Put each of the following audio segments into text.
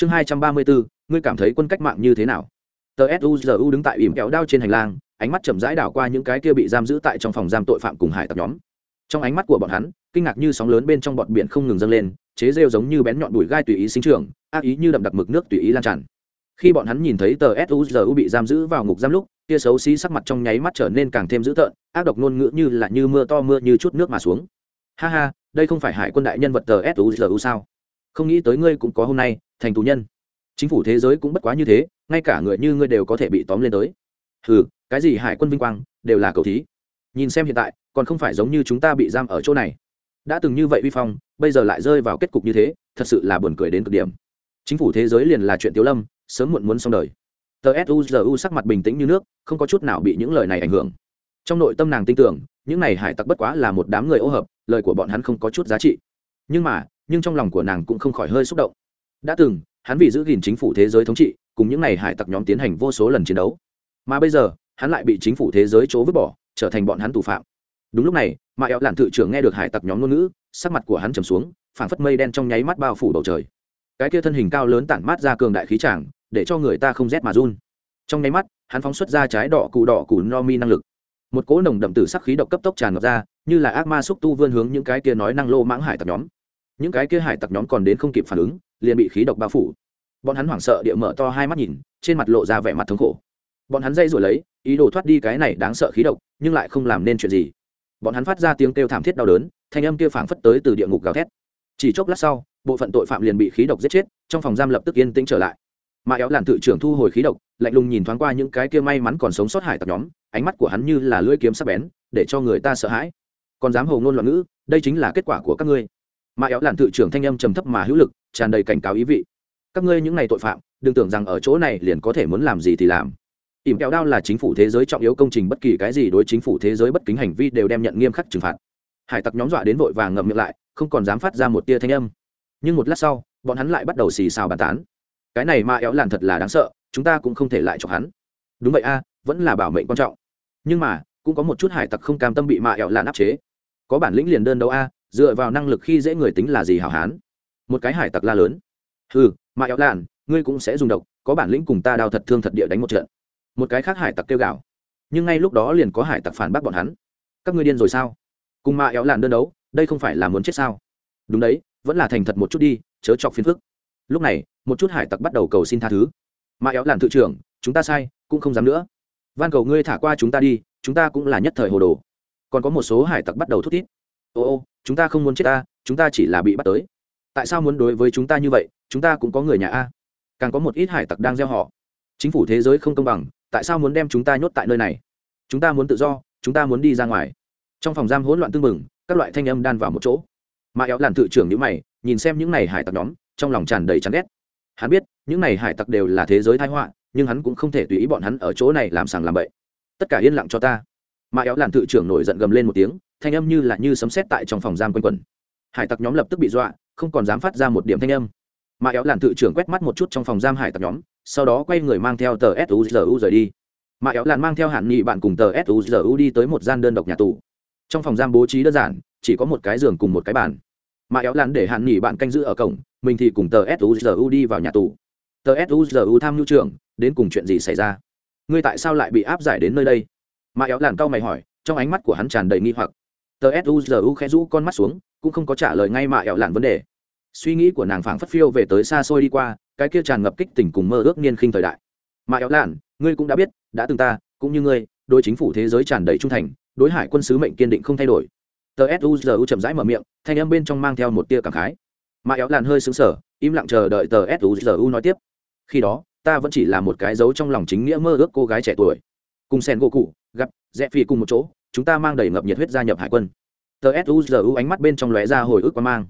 chương hai trăm ba mươi bốn ngươi cảm thấy quân cách mạng như thế nào? Tờ suzu đứng tại ỉm kéo đao trên hành lang, ánh mắt chậm rãi đảo qua những cái kia bị giam giữ tại trong phòng giam tội phạm cùng hải tặc nhóm. Trong ánh mắt của bọn hắn, kinh ngạc như sóng lớn bên trong bọt biển không ngừng dâng lên, chế rêu giống như bén nhọn đùi gai tùy ý sinh trưởng, ác ý như đậm đặc mực nước tùy ý lan tràn. Khi bọn hắn nhìn thấy tờ suzu bị giam giữ vào ngục giam lúc kia xấu xí sắc mặt trong nháy mắt trở nên càng thêm dữ tợn, ác độc ngôn ngữ như là như mưa to mưa như chút nước mà xuống. Ha ha, đây không phải hải quân đại nhân vật tờ suzu sao? Không nghĩ tới ngươi cũng có hôm nay thành tù nhân. Chính phủ thế giới cũng bất quá như thế, ngay cả người như ngươi đều có thể bị tóm lên tới. Ừ cái gì hải quân vinh quang, đều là cầu thí. Nhìn xem hiện tại, còn không phải giống như chúng ta bị giam ở chỗ này. Đã từng như vậy uy phong, bây giờ lại rơi vào kết cục như thế, thật sự là buồn cười đến cực điểm. Chính phủ thế giới liền là chuyện tiếu lâm, sớm muộn muốn xong đời. Tờ suzu sắc mặt bình tĩnh như nước, không có chút nào bị những lời này ảnh hưởng. Trong nội tâm nàng tin tưởng, những này hải tặc bất quá là một đám người ô hợp, lời của bọn hắn không có chút giá trị. Nhưng mà, nhưng trong lòng của nàng cũng không khỏi hơi xúc động đã từng, hắn vì giữ gìn chính phủ thế giới thống trị, cùng những n à y hải tặc nhóm tiến hành vô số lần chiến đấu. Mà bây giờ, hắn lại bị chính phủ thế giới chỗ vứt bỏ, trở thành bọn hắn tù phạm. Đúng lúc này mà ẹo lạn thự trưởng nghe được hải tặc nhóm ngôn ngữ, sắc mặt của hắn trầm xuống, phảng phất mây đen trong nháy mắt bao phủ bầu trời. Cái kia thân hình cao lớn tản mát ra cường đại khí tràng, để cho người ta không rét mà run. Trong nháy mắt, hắn phóng xuất ra trái đỏ cụ đỏ cụ no mi năng lực. Một cỗ nồng đậm tử sắc khí độc cấp tốc tràn ngập ra, như là ác ma xúc tu vươn hướng những cái kia nói năng lô mãng hải tặc nhóm. Những cái kia hải tặc nhóm còn đến không kịp phản ứng liền bị khí độc bao phủ. Bọn hắn hoảng sợ địa mở to hai mắt nhìn, trên mặt lộ ra vẻ mặt thống khổ. Bọn hắn dây rồi lấy, ý đồ thoát đi cái này đáng sợ khí độc, nhưng lại không làm nên chuyện gì. Bọn hắn phát ra tiếng kêu thảm thiết đau đớn, thanh âm kia phảng phất tới từ địa ngục gào thét. Chỉ chốc lát sau, bộ phận tội phạm liền bị khí độc giết chết, trong phòng giam lập tức yên tĩnh trở lại. Mà éo làn tự trưởng thu hồi khí độc, lạnh lùng nhìn thoáng qua những cái kia may mắn còn sống sót hải tặc nhóm, ánh mắt của hắn như là lưỡi kiếm sắc bén, để cho người ta sợ hãi. Còn dám hầu ngôn loạn ngữ, đây chính là kết quả của các ngươi. Mà éo làn tự trưởng thanh âm trầm thấp mà hữu lực tràn đầy cảnh cáo ý vị. Các ngươi những ngày tội phạm, đừng tưởng rằng ở chỗ này liền có thể muốn làm gì thì làm. Ỉm kẹo đao là chính phủ thế giới trọng yếu công trình, bất kỳ cái gì đối chính phủ thế giới bất kính hành vi đều đem nhận nghiêm khắc trừng phạt. Hải tặc nhóm dọa đến vội vàng ngậm miệng lại, không còn dám phát ra một tia thanh âm. Nhưng một lát sau, bọn hắn lại bắt đầu xì xào bàn tán. Cái này ma éo làn thật là đáng sợ, chúng ta cũng không thể lại chọc hắn. Đúng vậy a, vẫn là bảo mệnh quan trọng. Nhưng mà, cũng có một chút hải tặc không cam tâm bị ma éo làn áp chế. Có bản lĩnh liền đơn đấu a, dựa vào năng lực khi dễ người tính là gì hảo hán một cái hải tặc la lớn. Ừ mà éo làn ngươi cũng sẽ dùng độc, có bản lĩnh cùng ta đao thật thương thật địa đánh một trận. Một cái khác hải tặc kêu gào. Nhưng ngay lúc đó liền có hải tặc phản bác bọn hắn. Các ngươi điên rồi sao? Cùng mà éo làn đơn đấu, đây không phải là muốn chết sao? Đúng đấy, vẫn là thành thật một chút đi, chớ chọc phiền phức. Lúc này, một chút hải tặc bắt đầu cầu xin tha thứ. Mà éo làn thự trưởng, chúng ta sai, cũng không dám nữa. Van cầu ngươi thả qua chúng ta đi, chúng ta cũng là nhất thời hồ đồ. Còn có một số hải tặc bắt đầu thút thít. Ô ô, chúng ta không muốn chết ta, chúng ta chỉ là bị bắt tới tại sao muốn đối với chúng ta như vậy, chúng ta cũng có người nhà a. Càng có một ít hải tặc đang gieo họ. Chính phủ thế giới không công bằng, tại sao muốn đem chúng ta nhốt tại nơi này? Chúng ta muốn tự do, chúng ta muốn đi ra ngoài. Trong phòng giam hỗn loạn tưng bừng, các loại thanh âm đan vào một chỗ. Mà éo làn thự trưởng nhữ mày, nhìn xem những n à y hải tặc nhóm, trong lòng tràn đầy chán ghét. Hắn biết, những n à y hải tặc đều là thế giới thái họa, nhưng hắn cũng không thể tùy ý bọn hắn ở chỗ này làm sàng làm bậy. Tất cả yên lặng cho ta. Mà éo làn thự trưởng nổi giận gầm lên một tiếng, thanh âm như là như sấm sét tại trong phòng giam quanh quẩn. Hải tặc nhóm lập tức bị dọa không còn dám phát ra một điểm thanh âm. Mà éo làn thự trưởng quét mắt một chút trong phòng giam hải tặc nhóm, sau đó quay người mang theo tờ suzu rời đi. Mà éo làn mang theo hạn nghị bạn cùng tờ suzu đi tới một gian đơn độc nhà tù. Trong phòng giam bố trí đơn giản, chỉ có một cái giường cùng một cái bàn. Mà éo làn để hạn nghị bạn canh giữ ở cổng, mình thì cùng tờ suzu đi vào nhà tù. Tờ suzu tham nhu trưởng, đến cùng chuyện gì xảy ra? Ngươi tại sao lại bị áp giải đến nơi đây? Mà éo làn cau mày hỏi, trong ánh mắt của hắn tràn đầy nghi hoặc tờ suzu khẽ rũ con mắt xuống cũng không có trả lời ngay mà ẹo lạn vấn đề. Suy nghĩ của nàng phảng phất phiêu về tới xa xôi đi qua cái kia tràn ngập kích tình cùng mơ ước niên khinh thời đại. Mà éo lạn, ngươi cũng đã biết đã từng ta cũng như ngươi đối chính phủ thế giới tràn đầy trung thành đối hải quân sứ mệnh kiên định không thay đổi. Tờ suzu chậm rãi mở miệng thanh âm bên trong mang theo một tia cảm khái. Mà éo lạn hơi xứng sở im lặng chờ đợi tờ suzu nói tiếp. Khi đó ta vẫn chỉ là một cái dấu trong lòng chính nghĩa mơ ước cô gái trẻ tuổi. Cùng sen gỗ cụ gặp rẽ phi cùng một chỗ chúng ta mang đầy ngập nhiệt huyết gia nhập hải quân. Tờ suzu ánh mắt bên trong lóe ra hồi ức quan mang.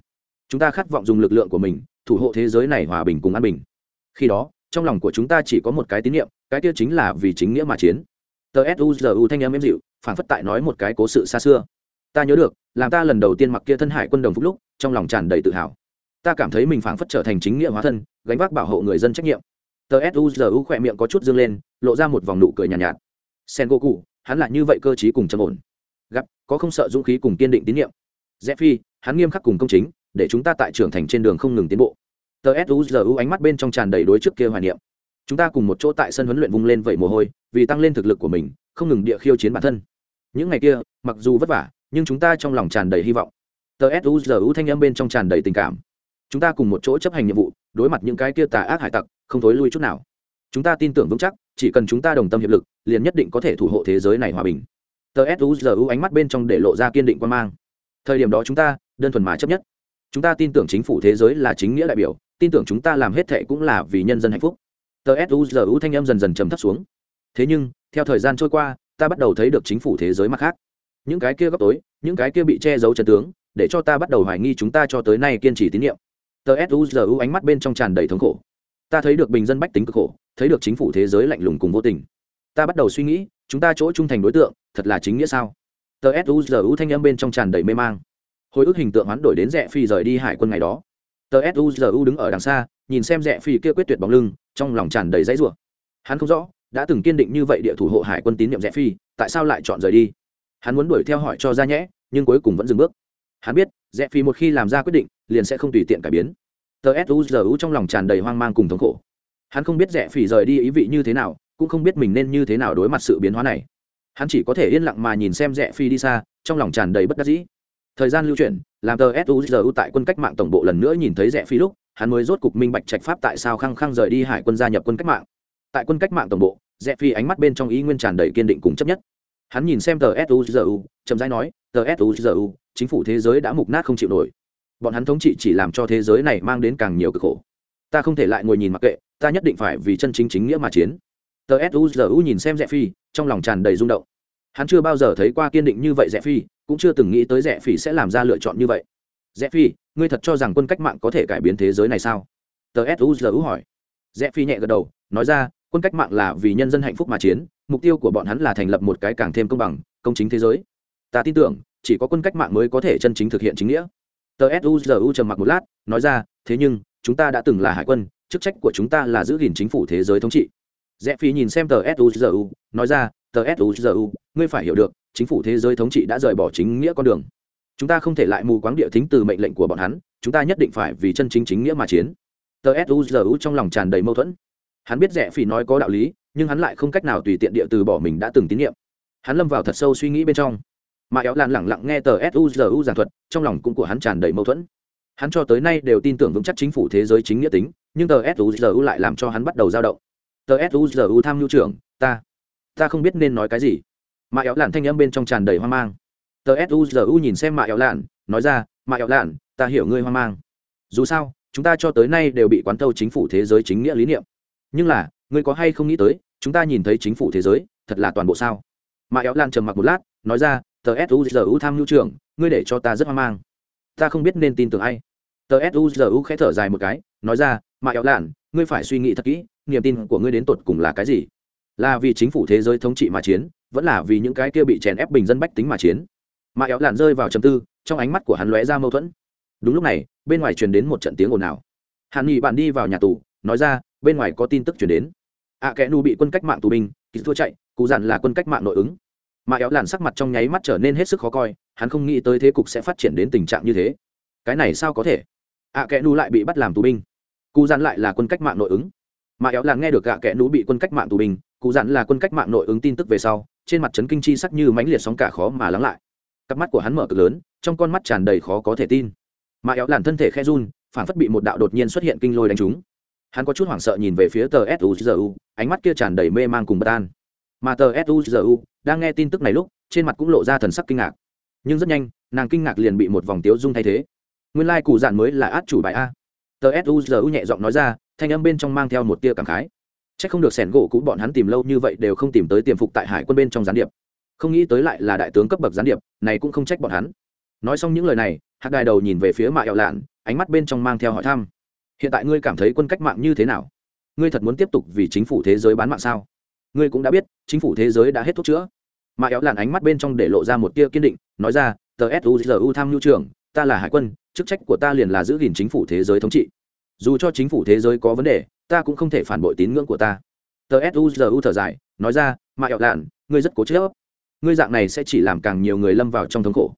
Chúng ta khát vọng dùng lực lượng của mình thủ hộ thế giới này hòa bình cùng an bình. Khi đó trong lòng của chúng ta chỉ có một cái tín nhiệm cái kia chính là vì chính nghĩa mà chiến. Tờ suzu thanh em êm dịu phản phất tại nói một cái cố sự xa xưa. Ta nhớ được làm ta lần đầu tiên mặc kia thân hải quân đồng phúc lúc trong lòng tràn đầy tự hào. Ta cảm thấy mình phảng phất trở thành chính nghĩa hóa thân gánh vác bảo hộ người dân trách nhiệm. Tờ suzu khỏe miệng có chút dương lên lộ ra một vòng nụ cười nhàn nhạt, nhạt. Sen go cụ hắn là như vậy cơ chí cùng trầm ổn. Gặp, có không sợ dũng khí cùng kiên định tín nhiệm? Rẽ phi, hắn nghiêm khắc cùng công chính, để chúng ta tại trưởng thành trên đường không ngừng tiến bộ. Tờ suzu ánh mắt bên trong tràn đầy đối trước kia hoài niệm. Chúng ta cùng một chỗ tại sân huấn luyện vung lên vẩy mồ hôi, vì tăng lên thực lực của mình, không ngừng địa khiêu chiến bản thân. Những ngày kia, mặc dù vất vả, nhưng chúng ta trong lòng tràn đầy hy vọng. Tờ suzu thanh âm bên trong tràn đầy tình cảm. Chúng ta cùng một chỗ chấp hành nhiệm vụ, đối mặt những cái kia tà ác hải tặc, không thối lui chút nào. Chúng ta tin tưởng vững chắc chỉ cần chúng ta đồng tâm hiệp lực, liền nhất định có thể thủ hộ thế giới này hòa bình. Tờ suzu ánh mắt bên trong để lộ ra kiên định quan mang. Thời điểm đó chúng ta, đơn thuần mà chấp nhất. Chúng ta tin tưởng chính phủ thế giới là chính nghĩa đại biểu, tin tưởng chúng ta làm hết thệ cũng là vì nhân dân hạnh phúc. Tờ suzu thanh âm dần dần trầm thấp xuống. Thế nhưng, theo thời gian trôi qua, ta bắt đầu thấy được chính phủ thế giới mặt khác. Những cái kia góc tối, những cái kia bị che giấu chân tướng, để cho ta bắt đầu hoài nghi chúng ta cho tới nay kiên trì tín nhiệm. Tờ suzu ánh mắt bên trong tràn đầy thống khổ. Ta thấy được bình dân bách tính cực khổ thấy được chính phủ thế giới lạnh lùng cùng vô tình. Ta bắt đầu suy nghĩ, chúng ta chỗ trung thành đối tượng, thật là chính nghĩa sao? Tờ suzu thanh âm bên trong tràn đầy mê mang. Hồi ức hình tượng hoán đổi đến rẽ phi rời đi hải quân ngày đó. Tờ suzu đứng ở đằng xa, nhìn xem rẽ phi kia quyết tuyệt bóng lưng, trong lòng tràn đầy dãy rủa. Hắn không rõ, đã từng kiên định như vậy địa thủ hộ hải quân tín nhiệm rẽ phi, tại sao lại chọn rời đi? Hắn muốn đuổi theo hỏi cho ra nhẽ, nhưng cuối cùng vẫn dừng bước. Hắn biết rẽ phi một khi làm ra quyết định, liền sẽ không tùy tiện cải biến. Tờ suzu trong lòng tràn đầy hoang mang cùng thống khổ hắn không biết rẻ phỉ rời đi ý vị như thế nào, cũng không biết mình nên như thế nào đối mặt sự biến hóa này. Hắn chỉ có thể yên lặng mà nhìn xem rẽ phi đi xa, trong lòng tràn đầy bất đắc dĩ. Thời gian lưu chuyển, làm tờ suzu tại quân cách mạng tổng bộ lần nữa nhìn thấy rẽ phi lúc, hắn mới rốt cục minh bạch trạch pháp tại sao khăng khăng rời đi hải quân gia nhập quân cách mạng. Tại quân cách mạng tổng bộ rẽ phi ánh mắt bên trong ý nguyên tràn đầy kiên định cùng chấp nhất. Hắn nhìn xem tờ suzu chậm rãi nói, tờ suzu chính phủ thế giới đã mục nát không chịu nổi. Bọn hắn thống trị chỉ làm cho thế giới này mang đến càng nhiều cực khổ ta không thể lại ngồi nhìn mặc kệ, ta nhất định phải vì chân chính chính nghĩa mà chiến. Tờ suzu nhìn xem rẽ phi, trong lòng tràn đầy rung động. Hắn chưa bao giờ thấy qua kiên định như vậy rẽ phi, cũng chưa từng nghĩ tới rẽ phi sẽ làm ra lựa chọn như vậy. Rẽ phi, ngươi thật cho rằng quân cách mạng có thể cải biến thế giới này sao? Tờ suzu hỏi. Rẽ phi nhẹ gật đầu, nói ra, quân cách mạng là vì nhân dân hạnh phúc mà chiến, mục tiêu của bọn hắn là thành lập một cái càng thêm công bằng, công chính thế giới. Ta tin tưởng, chỉ có quân cách mạng mới có thể chân chính thực hiện chính nghĩa. Tờ suzu trầm mặc một lát, nói ra, thế nhưng chúng ta đã từng là hải quân, chức trách của chúng ta là giữ gìn chính phủ thế giới thống trị. Rẽ phi nhìn xem tờ suzu nói ra, tờ suzu ngươi phải hiểu được, chính phủ thế giới thống trị đã rời bỏ chính nghĩa con đường. Chúng ta không thể lại mù quáng địa thính từ mệnh lệnh của bọn hắn, chúng ta nhất định phải vì chân chính chính nghĩa mà chiến. Tờ suzu trong lòng tràn đầy mâu thuẫn. Hắn biết rẽ phi nói có đạo lý, nhưng hắn lại không cách nào tùy tiện địa từ bỏ mình đã từng tín nhiệm. Hắn lâm vào thật sâu suy nghĩ bên trong. Mà éo lan lẳng lặng nghe tờ suzu giảng thuật, trong lòng cũng của hắn tràn đầy mâu thuẫn hắn cho tới nay đều tin tưởng vững chắc chính phủ thế giới chính nghĩa tính, nhưng tờ suzu lại làm cho hắn bắt đầu dao động. Tờ suzu tham mưu trưởng, ta ta không biết nên nói cái gì. Mạ éo lạn thanh âm bên trong tràn đầy hoang mang. Tờ suzu nhìn xem mạ éo lạn, nói ra, mạ éo lạn, ta hiểu ngươi hoang mang. Dù sao, chúng ta cho tới nay đều bị quán thâu chính phủ thế giới chính nghĩa lý niệm. Nhưng là, ngươi có hay không nghĩ tới, chúng ta nhìn thấy chính phủ thế giới, thật là toàn bộ sao? Mạ éo lạn trầm mặc một lát, nói ra, tờ suzu tham nhu trưởng, ngươi để cho ta rất hoang mang ta không biết nên tin tưởng ai. Tờ suzu khẽ thở dài một cái nói ra mạ éo lạn ngươi phải suy nghĩ thật kỹ niềm tin của ngươi đến tột cùng là cái gì? Là vì chính phủ thế giới thống trị mà chiến vẫn là vì những cái kia bị chèn ép bình dân bách tính mà chiến. Mà éo lạn rơi vào trầm tư trong ánh mắt của hắn lóe ra mâu thuẫn. Đúng lúc này bên ngoài truyền đến một trận tiếng ồn ào. Hàn nghị bạn đi vào nhà tù nói ra bên ngoài có tin tức truyền đến. Ạ à, kẽ nu bị quân cách mạng tù binh kịp thua chạy cụ dặn là quân cách mạng nội ứng. Mà éo lạn sắc mặt trong nháy mắt trở nên hết sức khó coi hắn không nghĩ tới thế cục sẽ phát triển đến tình trạng như thế. Cái này sao có thể? Ạ à, kẽ nu lại bị bắt làm tù binh. Cụ dặn lại là quân cách mạng nội ứng. Mà éo là nghe được gạ kẽ nu bị quân cách mạng tù binh cụ dặn là quân cách mạng nội ứng tin tức về sau trên mặt trấn kinh chi sắc như mãnh liệt sóng cả khó mà lắng lại. Cặp mắt của hắn mở cực lớn trong con mắt tràn đầy khó có thể tin. Mà éo làn thân thể khe run phản phất bị một đạo đột nhiên xuất hiện kinh lôi đánh trúng. Hắn có chút hoảng sợ nhìn về phía tờ suzu ánh mắt kia tràn đầy mê man cùng bất an. Mà tờ suzu đang nghe tin tức này lúc trên mặt cũng lộ ra thần sắc kinh ngạc nhưng rất nhanh nàng kinh ngạc liền bị một vòng tiếu dung thay thế nguyên lai、like、cụ dạn mới là át chủ bài a tờ suzu nhẹ giọng nói ra thanh âm bên trong mang theo một tia cảm khái Chắc không được sẻn gỗ cũ bọn hắn tìm lâu như vậy đều không tìm tới tiềm phục tại hải quân bên trong gián điệp. Không nghĩ tới lại là đại tướng cấp bậc gián điệp, này cũng không trách bọn hắn. Nói xong những lời này, hạc Đài đầu nhìn về phía Mạ ẹo Lạn, ánh mắt bên trong mang theo hỏi thăm. Hiện tại ngươi cảm thấy quân cách mạng như thế nào? Ngươi thật muốn tiếp tục vì chính phủ thế giới bán mạng sao? Ngươi cũng đã biết, chính phủ thế giới đã hết thuốc chữa mà éo Lạn ánh mắt bên trong để lộ ra một tia kiên định, nói ra, "Tờ SUZU tham nhu trưởng, ta là hải quân, chức trách của ta liền là giữ gìn chính phủ thế giới thống trị. Dù cho chính phủ thế giới có vấn đề, ta cũng không thể phản bội tín ngưỡng của ta. Tờ suzu thở dài nói ra mà éo lạn ngươi rất cố chớp ngươi dạng này sẽ chỉ làm càng nhiều người lâm vào trong thống khổ.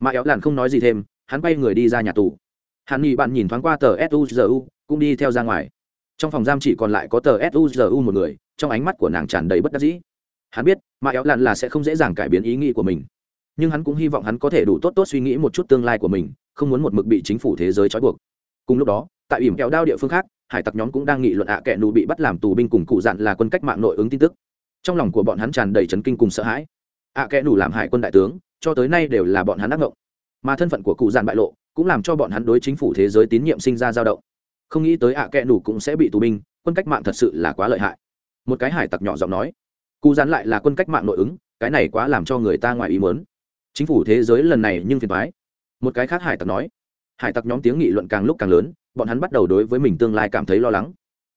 Mà éo lạn không nói gì thêm hắn bay người đi ra nhà tù. Hắn nghĩ bạn nhìn thoáng qua tờ suzu cũng đi theo ra ngoài. Trong phòng giam chỉ còn lại có tờ suzu một người trong ánh mắt của nàng tràn đầy bất đắc dĩ hắn biết, mà éo lặn là sẽ không dễ dàng cải biến ý nghĩ của mình. Nhưng hắn cũng hy vọng hắn có thể đủ tốt tốt suy nghĩ một chút tương lai của mình, không muốn một mực bị chính phủ thế giới trói buộc. Cùng lúc đó, tại ỉm kẹo đao địa phương khác, hải tặc nhóm cũng đang nghị luận ạ à kẻ nụ bị bắt làm tù binh cùng cụ dặn là quân cách mạng nội ứng tin tức. Trong lòng của bọn hắn tràn đầy chấn kinh cùng sợ hãi. Ạ à kẻ nụ làm hải quân đại tướng, cho tới nay đều là bọn hắn ác ngộng. Mà thân phận của cụ dặn bại lộ, cũng làm cho bọn hắn đối chính phủ thế giới tín nhiệm sinh ra dao động. Không nghĩ tới ạ à kẽ cũng sẽ bị tù binh, quân cách mạng thật sự là quá lợi hại. Một cái hải tặc nhỏ giọng nói cụ dán lại là quân cách mạng nội ứng, cái này quá làm cho người ta ngoài ý mớn chính phủ thế giới lần này nhưng phiền thoái một cái khác hải tặc nói. Hải tặc nhóm tiếng nghị luận càng lúc càng lớn, bọn hắn bắt đầu đối với mình tương lai cảm thấy lo lắng.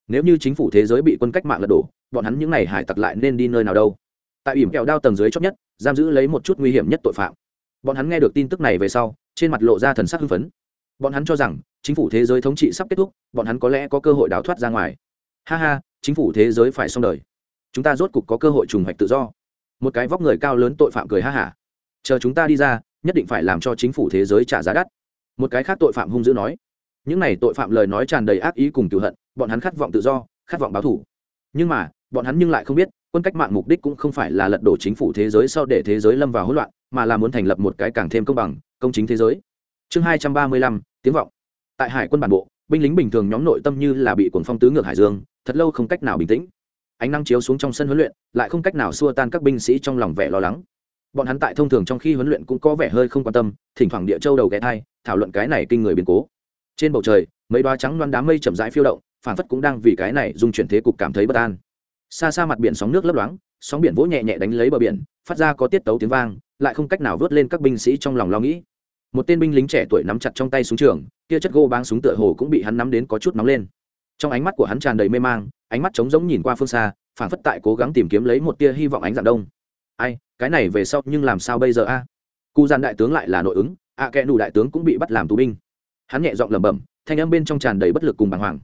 Nếu như chính phủ thế giới bị quân cách mạng lật đổ, bọn hắn những n à y hải tặc lại nên đi nơi nào đâu? Tại ỉm kẹo đao tầng dưới chót nhất, giam giữ lấy một chút nguy hiểm nhất tội phạm. Bọn hắn nghe được tin tức này về sau, trên mặt lộ ra thần sắc hưng phấn. Bọn hắn cho rằng, chính phủ thế giới thống trị sắp kết thúc, bọn hắn có lẽ có cơ hội đào thoát ra ngoài. Ha ha, chính phủ thế giới phải xong đời chúng ta rốt cục có cơ hội trùng hoạch tự do. Một cái vóc người cao lớn tội phạm cười ha hả. Chờ chúng ta đi ra, nhất định phải làm cho chính phủ thế giới trả giá đắt. Một cái khác tội phạm hung dữ nói. Những này tội phạm lời nói tràn đầy ác ý cùng cựu hận, bọn hắn khát vọng tự do, khát vọng báo thủ nhưng mà, bọn hắn nhưng lại không biết, quân cách mạng mục đích cũng không phải là lật đổ chính phủ thế giới sau để thế giới lâm vào hỗn loạn, mà là muốn thành lập một cái càng thêm công bằng, công chính thế giới. Chương hai trăm ba mươi lăm, tiếng vọng. Tại hải quân bản bộ, binh lính bình thường nhóm nội tâm như là bị cuồng phong tứ ngược hải dương, thật lâu không cách nào bình tĩnh ánh nắng chiếu xuống trong sân huấn luyện, lại không cách nào xua tan các binh sĩ trong lòng vẻ lo lắng. Bọn hắn tại thông thường trong khi huấn luyện cũng có vẻ hơi không quan tâm, thỉnh thoảng địa châu đầu ghé thai, thảo luận cái này kinh người biến cố. Trên bầu trời, mấy đoá trắng loan đám mây chậm rãi phiêu động phản phất cũng đang vì cái này dung chuyển thế cục cảm thấy bất an. Xa xa mặt biển sóng nước lấp loáng, sóng biển vỗ nhẹ nhẹ đánh lấy bờ biển, phát ra có tiết tấu tiếng vang, lại không cách nào vớt lên các binh sĩ trong lòng lo nghĩ. Một tên binh lính trẻ tuổi nắm chặt trong tay súng trường, kia chất gô báng súng tựa hồ cũng bị hắn nắm đến có chút nóng lên trong ánh mắt của hắn tràn đầy mê mang ánh mắt trống rỗng nhìn qua phương xa phản phất tại cố gắng tìm kiếm lấy một tia hy vọng ánh dạng đông. Ai cái này về sau nhưng làm sao bây giờ a? À? cụ gian đại tướng lại là nội ứng ạ à, kẽ nù đại tướng cũng bị bắt làm tù binh. Hắn nhẹ giọng lẩm bẩm thanh âm bên trong tràn đầy bất lực cùng bàng hoàng.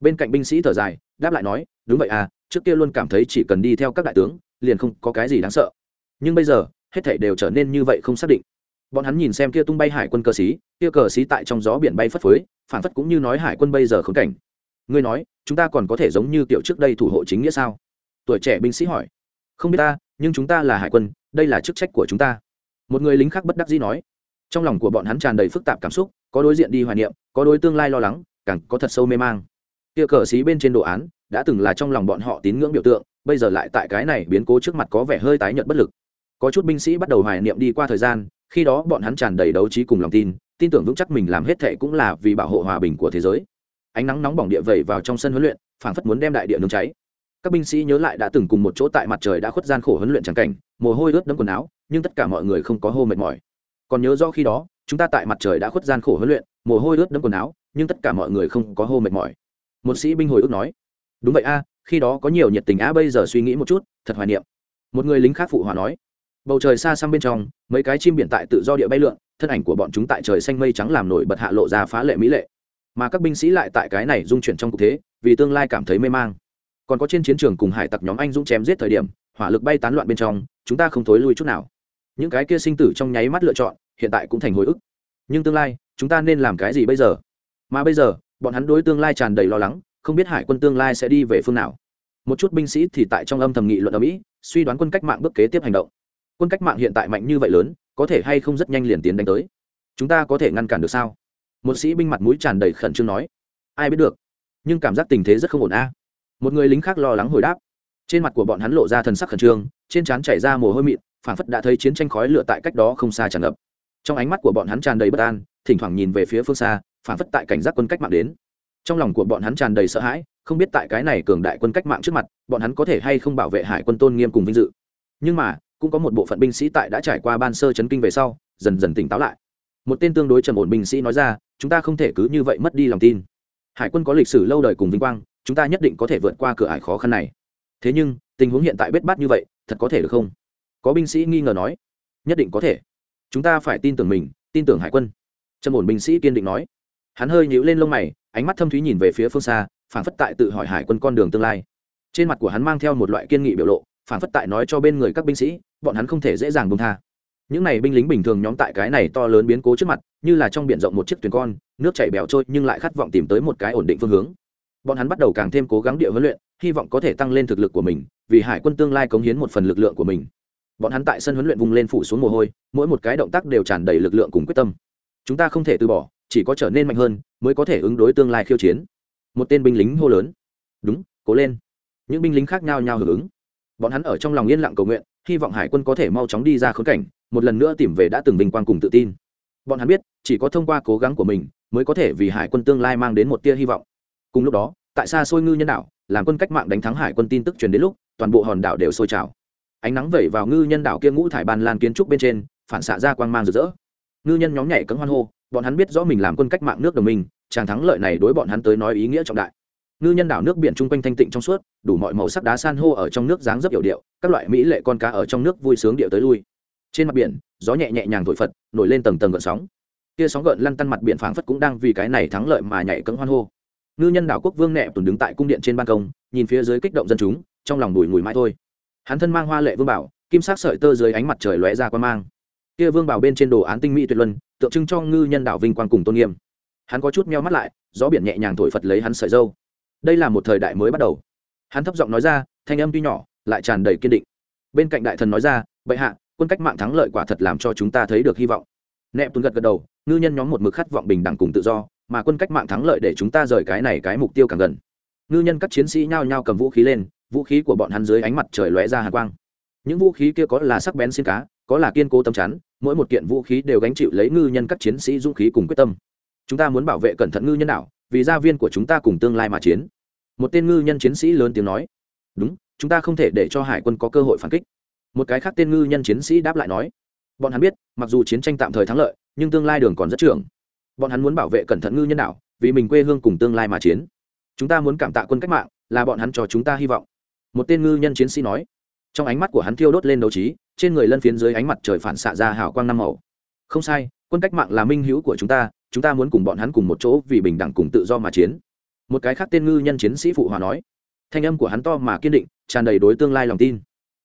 Bên cạnh binh sĩ thở dài đáp lại nói đúng vậy à trước kia luôn cảm thấy chỉ cần đi theo các đại tướng liền không có cái gì đáng sợ. Nhưng bây giờ hết thảy đều trở nên như vậy không xác định. Bọn hắn nhìn xem kia tung bay hải quân cờ xí kia cờ xí tại trong gió biển bay phất phới phản phất cũng như nói hải quân bây giờ khốn cảnh ngươi nói, chúng ta còn có thể giống như kiểu trước đây thủ hộ chính nghĩa sao? Tuổi trẻ binh sĩ hỏi. Không biết ta, nhưng chúng ta là hải quân, đây là chức trách của chúng ta. Một người lính khác bất đắc dĩ nói. Trong lòng của bọn hắn tràn đầy phức tạp cảm xúc, có đối diện đi hoài niệm, có đối tương lai lo lắng, càng có thật sâu mê mang. Kia cờ xí bên trên đồ án, đã từng là trong lòng bọn họ tín ngưỡng biểu tượng, bây giờ lại tại cái này biến cố trước mặt có vẻ hơi tái nhợt bất lực. Có chút binh sĩ bắt đầu hoài niệm đi qua thời gian, khi đó bọn hắn tràn đầy đấu trí cùng lòng tin tin tưởng vững chắc mình làm hết thệ cũng là vì bảo hộ hòa bình của thế giới ánh nắng nóng bỏng địa vẩy vào trong sân huấn luyện, phảng phất muốn đem đại địa nướng cháy. Các binh sĩ nhớ lại đã từng cùng một chỗ tại mặt trời đã khuất gian khổ huấn luyện trắng cảnh, mồ hôi ướt đẫm quần áo, nhưng tất cả mọi người không có hô mệt mỏi. Còn nhớ do khi đó, chúng ta tại mặt trời đã khuất gian khổ huấn luyện, mồ hôi ướt đẫm quần áo, nhưng tất cả mọi người không có hô mệt mỏi. Một sĩ binh hồi ức nói, đúng vậy a, khi đó có nhiều nhiệt tình a bây giờ suy nghĩ một chút, thật hoài niệm. Một người lính khác phụ hòa nói, bầu trời xa xăm bên trong, mấy cái chim biển tại tự do địa bay lượn, thân ảnh của bọn chúng tại trời xanh mây trắng làm nổi bật hạ lộ ra phá lệ mỹ lệ mà các binh sĩ lại tại cái này dung chuyển trong cục thế, vì tương lai cảm thấy mê mang. Còn có trên chiến trường cùng hải tặc nhóm anh dũng chém giết thời điểm, hỏa lực bay tán loạn bên trong, chúng ta không thối lui chút nào. Những cái kia sinh tử trong nháy mắt lựa chọn, hiện tại cũng thành hồi ức. Nhưng tương lai, chúng ta nên làm cái gì bây giờ? Mà bây giờ, bọn hắn đối tương lai tràn đầy lo lắng, không biết hải quân tương lai sẽ đi về phương nào. Một chút binh sĩ thì tại trong âm thầm nghị luận ở mỹ, suy đoán quân cách mạng bước kế tiếp hành động. Quân cách mạng hiện tại mạnh như vậy lớn, có thể hay không rất nhanh liền tiến đánh tới? Chúng ta có thể ngăn cản được sao? Một sĩ binh mặt mũi tràn đầy khẩn trương nói, ai biết được, nhưng cảm giác tình thế rất không ổn a. Một người lính khác lo lắng hồi đáp. Trên mặt của bọn hắn lộ ra thần sắc khẩn trương, trên trán chảy ra mồ hôi mịn, phảng phất đã thấy chiến tranh khói lửa tại cách đó không xa tràn ngập. Trong ánh mắt của bọn hắn tràn đầy bất an, thỉnh thoảng nhìn về phía phương xa, phảng phất tại cảnh giác quân cách mạng đến. Trong lòng của bọn hắn tràn đầy sợ hãi, không biết tại cái này cường đại quân cách mạng trước mặt, bọn hắn có thể hay không bảo vệ hải quân tôn nghiêm cùng vinh dự. Nhưng mà, cũng có một bộ phận binh sĩ tại đã trải qua ban sơ chấn kinh về sau, dần dần tỉnh táo lại. Một tên tương đối trầm ổn binh sĩ nói ra chúng ta không thể cứ như vậy mất đi lòng tin. Hải quân có lịch sử lâu đời cùng vinh quang, chúng ta nhất định có thể vượt qua cửa ải khó khăn này. Thế nhưng, tình huống hiện tại bết bát như vậy, thật có thể được không? Có binh sĩ nghi ngờ nói. Nhất định có thể. Chúng ta phải tin tưởng mình, tin tưởng hải quân. Trầm ổn binh sĩ kiên định nói. Hắn hơi nhíu lên lông mày, ánh mắt thâm thúy nhìn về phía phương xa phản phất tại tự hỏi hải quân con đường tương lai. Trên mặt của hắn mang theo một loại kiên nghị biểu lộ phản phất tại nói cho bên người các binh sĩ, bọn hắn không thể dễ dàng buông tha những này binh lính bình thường nhóm tại cái này to lớn biến cố trước mặt, như là trong biển rộng một chiếc thuyền con, nước chảy bèo trôi nhưng lại khát vọng tìm tới một cái ổn định phương hướng. Bọn hắn bắt đầu càng thêm cố gắng địa huấn luyện, hy vọng có thể tăng lên thực lực của mình, vì hải quân tương lai cống hiến một phần lực lượng của mình. Bọn hắn tại sân huấn luyện vùng lên phủ xuống mồ hôi, mỗi một cái động tác đều tràn đầy lực lượng cùng quyết tâm. Chúng ta không thể từ bỏ, chỉ có trở nên mạnh hơn, mới có thể ứng đối tương lai khiêu chiến. Một tên binh lính hô lớn. Đúng, cố lên. Những binh lính khác nhau nhau hưởng ứng. Bọn hắn ở trong lòng yên lặng cầu nguyện hy vọng hải quân có thể mau chóng đi ra khốn cảnh, một lần nữa tìm về đã từng vinh quang cùng tự tin. Bọn hắn biết, chỉ có thông qua cố gắng của mình mới có thể vì hải quân tương lai mang đến một tia hy vọng. Cùng lúc đó, tại xa xôi ngư nhân đảo, làm quân cách mạng đánh thắng hải quân tin tức truyền đến lúc, toàn bộ hòn đảo đều sôi trào. Ánh nắng vẩy vào ngư nhân đảo kia ngũ thải ban lan kiến trúc bên trên, phản xạ ra quang mang rực rỡ. Ngư nhân nhóm nhảy cấm hoan hô, bọn hắn biết rõ mình làm quân cách mạng nước đồng minh, chàng thắng lợi này đối bọn hắn tới nói ý nghĩa trọng đại ngư nhân đảo nước biển chung quanh thanh tịnh trong suốt, đủ mọi màu sắc đá san hô ở trong nước dáng dấp hiệu điệu, các loại mỹ lệ con cá ở trong nước vui sướng điệu tới lui. Trên mặt biển, gió nhẹ nhẹ nhàng thổi phật, nổi lên tầng tầng gợn sóng. Kia sóng gợn lăn tăn mặt biển phảng phất cũng đang vì cái này thắng lợi mà nhảy cấm hoan hô. Ngư nhân đảo quốc vương nẹ tùn đứng tại cung điện trên ban công, nhìn phía dưới kích động dân chúng, trong lòng bùi ngùi mãi thôi. Hắn thân mang hoa lệ vương bảo, kim sắc sợi tơ dưới ánh mặt trời lóe ra quan mang. Kia vương bảo bên trên đồ án tinh mỹ tuyệt luân, tượng trưng cho ngư nhân đảo vinh quang cùng tôn nghiêm. Hắn có chút meo mắt lại, gió biển nhẹ nhàng thổi phật lấy hắn sợi dâu đây là một thời đại mới bắt đầu. Hắn thấp giọng nói ra, thanh âm tuy nhỏ, lại tràn đầy kiên định. Bên cạnh đại thần nói ra, bệ hạ, quân cách mạng thắng lợi quả thật làm cho chúng ta thấy được hy vọng. Nẹp tuấn gật gật đầu, ngư nhân nhóm một mực khát vọng bình đẳng cùng tự do, mà quân cách mạng thắng lợi để chúng ta rời cái này cái mục tiêu càng gần. Ngư nhân các chiến sĩ nhao nhao cầm vũ khí lên, vũ khí của bọn hắn dưới ánh mặt trời lóe ra hàn quang. Những vũ khí kia có là sắc bén xin cá, có là kiên cố tấm chắn, mỗi một kiện vũ khí đều gánh chịu lấy ngư nhân các chiến sĩ dũng khí cùng quyết tâm. Chúng ta muốn bảo vệ cẩn thận ngư nhân đảo, vì gia viên của chúng ta cùng tương lai mà chiến một tên ngư nhân chiến sĩ lớn tiếng nói, đúng, chúng ta không thể để cho hải quân có cơ hội phản kích. Một cái khác tên ngư nhân chiến sĩ đáp lại nói, bọn hắn biết, mặc dù chiến tranh tạm thời thắng lợi, nhưng tương lai đường còn rất trường bọn hắn muốn bảo vệ cẩn thận ngư nhân đảo, vì mình quê hương cùng tương lai mà chiến. Chúng ta muốn cảm tạ quân cách mạng, là bọn hắn cho chúng ta hy vọng. Một tên ngư nhân chiến sĩ nói. Trong ánh mắt của hắn thiêu đốt lên đấu trí, trên người lân phiến dưới ánh mặt trời phản xạ ra hào quang năm màu. Không sai, quân cách mạng là minh hữu của chúng ta chúng ta muốn cùng bọn hắn cùng một chỗ vì bình đẳng cùng tự do mà chiến một cái khác tên ngư nhân chiến sĩ phụ hòa nói. Thanh âm của hắn to mà kiên định, tràn đầy đối tương lai lòng tin.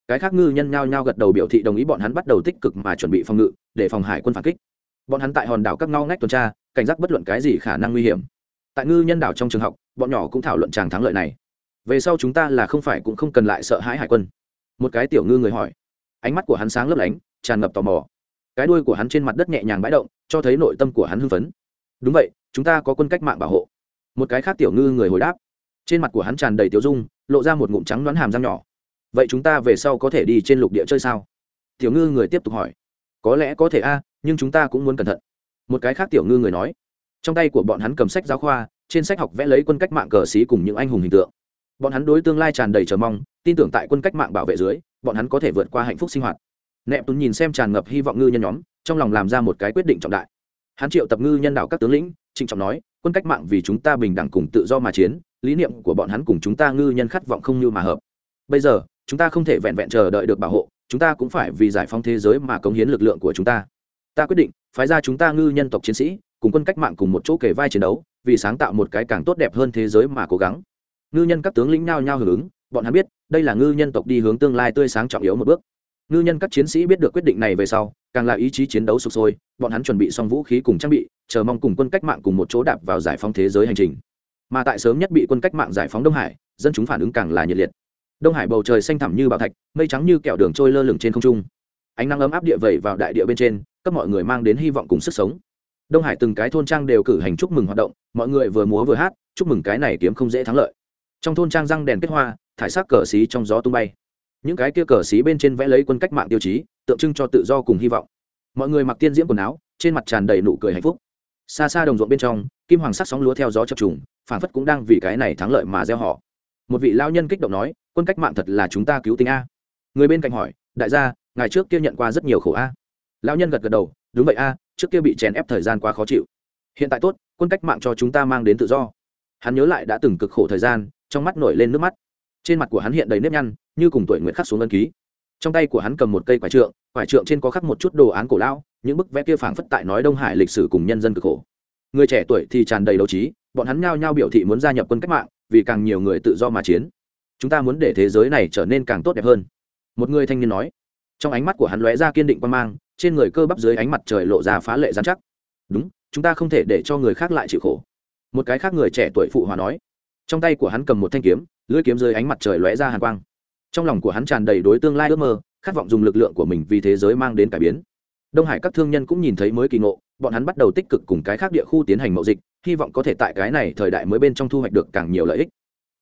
Cái khác ngư nhân nhao nhao gật đầu biểu thị đồng ý bọn hắn bắt đầu tích cực mà chuẩn bị phòng ngự, để phòng hải quân phản kích. Bọn hắn tại hòn đảo các ngao ngách tuần tra, cảnh giác bất luận cái gì khả năng nguy hiểm. Tại ngư nhân đảo trong trường học, bọn nhỏ cũng thảo luận tràng thắng lợi này. Về sau chúng ta là không phải cũng không cần lại sợ hãi hải quân. Một cái tiểu ngư người hỏi. Ánh mắt của hắn sáng lấp lánh, tràn ngập tò mò. Cái đuôi của hắn trên mặt đất nhẹ nhàng bãi động, cho thấy nội tâm của hắn hưng phấn. Đúng vậy, chúng ta có quân cách mạng bảo hộ một cái khác tiểu ngư người hồi đáp. Trên mặt của hắn tràn đầy tiểu dung, lộ ra một ngụm trắng đoán hàm răng nhỏ. Vậy chúng ta về sau có thể đi trên lục địa chơi sao? Tiểu ngư người tiếp tục hỏi. Có lẽ có thể a, nhưng chúng ta cũng muốn cẩn thận. Một cái khác tiểu ngư người nói. Trong tay của bọn hắn cầm sách giáo khoa, trên sách học vẽ lấy quân cách mạng cờ xí cùng những anh hùng hình tượng. Bọn hắn đối tương lai tràn đầy chờ mong, tin tưởng tại quân cách mạng bảo vệ dưới, bọn hắn có thể vượt qua hạnh phúc sinh hoạt. Nẹp tún nhìn xem tràn ngập hy vọng ngư nhân nhóm, trong lòng làm ra một cái quyết định trọng đại. Hắn triệu tập ngư nhân đạo các tướng lĩnh, trịnh trọng nói quân cách mạng vì chúng ta bình đẳng cùng tự do mà chiến, lý niệm của bọn hắn cùng chúng ta ngư nhân khát vọng không như mà hợp. Bây giờ, chúng ta không thể vẹn vẹn chờ đợi được bảo hộ, chúng ta cũng phải vì giải phóng thế giới mà cống hiến lực lượng của chúng ta. Ta quyết định phái ra chúng ta ngư nhân tộc chiến sĩ, cùng quân cách mạng cùng một chỗ kề vai chiến đấu, vì sáng tạo một cái càng tốt đẹp hơn thế giới mà cố gắng. Ngư nhân các tướng lĩnh nhao nhao hưởng ứng, bọn hắn biết, đây là ngư nhân tộc đi hướng tương lai tươi sáng trọng yếu một bước ngư nhân các chiến sĩ biết được quyết định này về sau, càng là ý chí chiến đấu sụp sôi, bọn hắn chuẩn bị xong vũ khí cùng trang bị, chờ mong cùng quân cách mạng cùng một chỗ đạp vào giải phóng thế giới hành trình. Mà tại sớm nhất bị quân cách mạng giải phóng đông hải, dân chúng phản ứng càng là nhiệt liệt. Đông hải bầu trời xanh thẳm như bảo thạch, mây trắng như kẹo đường trôi lơ lửng trên không trung. Ánh nắng ấm áp địa vẩy vào đại địa bên trên, cấp mọi người mang đến hy vọng cùng sức sống. Đông hải từng cái thôn trang đều cử hành chúc mừng hoạt động, mọi người vừa múa vừa hát, chúc mừng cái này kiếm không dễ thắng lợi. Trong thôn trang răng đèn kết hoa, thải sắc cờ xí trong gió tung bay những cái kia cờ xí bên trên vẽ lấy quân cách mạng tiêu chí, tượng trưng cho tự do cùng hy vọng. Mọi người mặc tiên diễm quần áo, trên mặt tràn đầy nụ cười hạnh phúc. Xa xa đồng ruộng bên trong, kim hoàng sắc sóng lúa theo gió chập trùng phản phất cũng đang vì cái này thắng lợi mà gieo họ. Một vị lao nhân kích động nói, quân cách mạng thật là chúng ta cứu tính a. Người bên cạnh hỏi, đại gia ngày trước kia nhận qua rất nhiều khổ a? Lao nhân gật gật đầu, đúng vậy a, trước kia bị chèn ép thời gian quá khó chịu. Hiện tại tốt, quân cách mạng cho chúng ta mang đến tự do. Hắn nhớ lại đã từng cực khổ thời gian, trong mắt nổi lên nước mắt trên mặt của hắn hiện đầy nếp nhăn, như cùng tuổi nguyện khắc xuống ân ký. Trong tay của hắn cầm một cây quải trượng quải trượng trên có khắc một chút đồ án cổ lão, những bức vẽ kia phảng phất tại nói đông hải lịch sử cùng nhân dân cực khổ. Người trẻ tuổi thì tràn đầy đấu trí, bọn hắn nhao nhao biểu thị muốn gia nhập quân cách mạng, vì càng nhiều người tự do mà chiến. Chúng ta muốn để thế giới này trở nên càng tốt đẹp hơn. Một người thanh niên nói. Trong ánh mắt của hắn lóe ra kiên định quan mang, trên người cơ bắp dưới ánh mặt trời lộ ra phá lệ dán chắc. Đúng, chúng ta không thể để cho người khác lại chịu khổ. Một cái khác người trẻ tuổi phụ hòa nói. Trong tay của hắn cầm một thanh kiếm lưỡi kiếm dưới ánh mặt trời lóe ra hàn quang. Trong lòng của hắn tràn đầy đối tương lai ước mơ, khát vọng dùng lực lượng của mình vì thế giới mang đến cải biến. Đông hải các thương nhân cũng nhìn thấy mới kỳ ngộ, bọn hắn bắt đầu tích cực cùng cái khác địa khu tiến hành mậu dịch, hy vọng có thể tại cái này thời đại mới bên trong thu hoạch được càng nhiều lợi ích.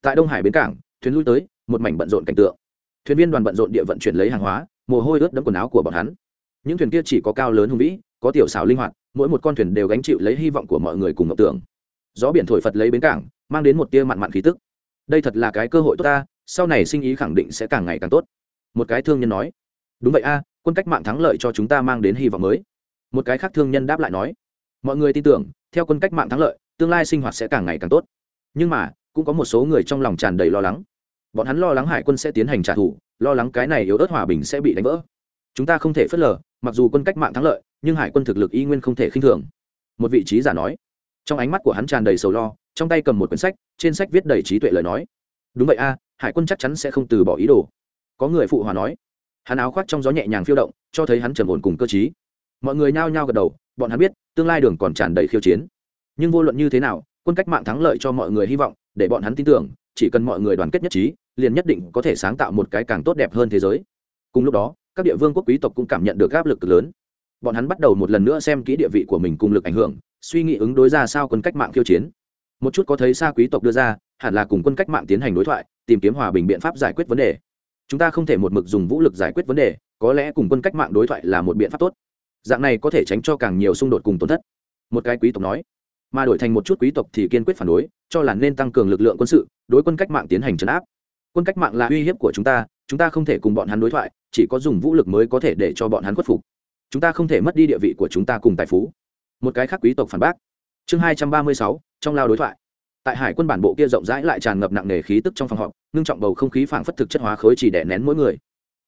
Tại đông hải bến cảng, thuyền lui tới, một mảnh bận rộn cảnh tượng. Thuyền viên đoàn bận rộn địa vận chuyển lấy hàng hóa, mồ hôi ướt đẫm quần áo của bọn hắn. Những thuyền kia chỉ có cao lớn hùng vĩ, có tiểu xảo linh hoạt, mỗi một con thuyền đều gánh chịu lấy hy vọng của mọi người cùng ngọc tưởng. Gió biển thổi phật lấy bến cảng, mang đến một tia mặn mặn khí tức đây thật là cái cơ hội tốt ta, sau này sinh ý khẳng định sẽ càng ngày càng tốt. Một cái thương nhân nói. Đúng vậy a, quân cách mạng thắng lợi cho chúng ta mang đến hy vọng mới. Một cái khác thương nhân đáp lại nói. Mọi người tin tưởng, theo quân cách mạng thắng lợi, tương lai sinh hoạt sẽ càng ngày càng tốt. Nhưng mà, cũng có một số người trong lòng tràn đầy lo lắng. Bọn hắn lo lắng hải quân sẽ tiến hành trả thù, lo lắng cái này yếu ớt hòa bình sẽ bị đánh vỡ. Chúng ta không thể phớt lờ, mặc dù quân cách mạng thắng lợi, nhưng hải quân thực lực y nguyên không thể khinh thường. Một vị trí giả nói. Trong ánh mắt của hắn tràn đầy sầu lo trong tay cầm một quyển sách, trên sách viết đầy trí tuệ lời nói. Đúng vậy a, hải quân chắc chắn sẽ không từ bỏ ý đồ. Có người phụ hòa nói. Hắn áo khoác trong gió nhẹ nhàng phiêu động, cho thấy hắn trầm ổn cùng cơ t mọi người nhao nhao gật đầu, bọn hắn biết, tương lai đường còn tràn đầy khiêu chiến. Nhưng vô luận như thế nào, quân cách mạng thắng lợi cho mọi người hy vọng, để bọn hắn tin tưởng, chỉ cần mọi người đoàn kết nhất trí, liền nhất định có thể sáng tạo một cái càng tốt đẹp hơn thế giới. Cùng lúc đó, các địa vương quốc quý tộc cũng cảm nhận được áp lực lớn. Bọn hắn bắt đầu một lần nữa xem kỹ địa vị của mình cùng lực ảnh hưởng, suy nghĩ ứng đối ra sao quân cách mạng khiêu chiến một chút có thấy xa quý tộc đưa ra, hẳn là cùng quân cách mạng tiến hành đối thoại, tìm kiếm hòa bình biện pháp giải quyết vấn đề. Chúng ta không thể một mực dùng vũ lực giải quyết vấn đề, có lẽ cùng quân cách mạng đối thoại là một biện pháp tốt. Dạng này có thể tránh cho càng nhiều xung đột cùng tổn thất. Một cái quý tộc nói. Mà đổi thành một chút quý tộc thì kiên quyết phản đối, cho là nên tăng cường lực lượng quân sự, đối quân cách mạng tiến hành trấn áp. Quân cách mạng là uy hiếp của chúng ta chúng ta không thể cùng bọn hắn đối thoại, chỉ có dùng vũ lực mới có thể để cho bọn hắn khuất phục. Chúng ta không thể mất đi địa vị của chúng ta cùng tài phú. Một cái khác quý tộc phản bác chương hai trăm ba mươi sáu, trong lao đối thoại. Tại hải quân bản bộ kia rộng rãi lại tràn ngập nặng nề khí tức trong phòng họp, ngưng trọng bầu không khí phảng phất thực chất hóa khối chỉ đẻ nén mỗi người.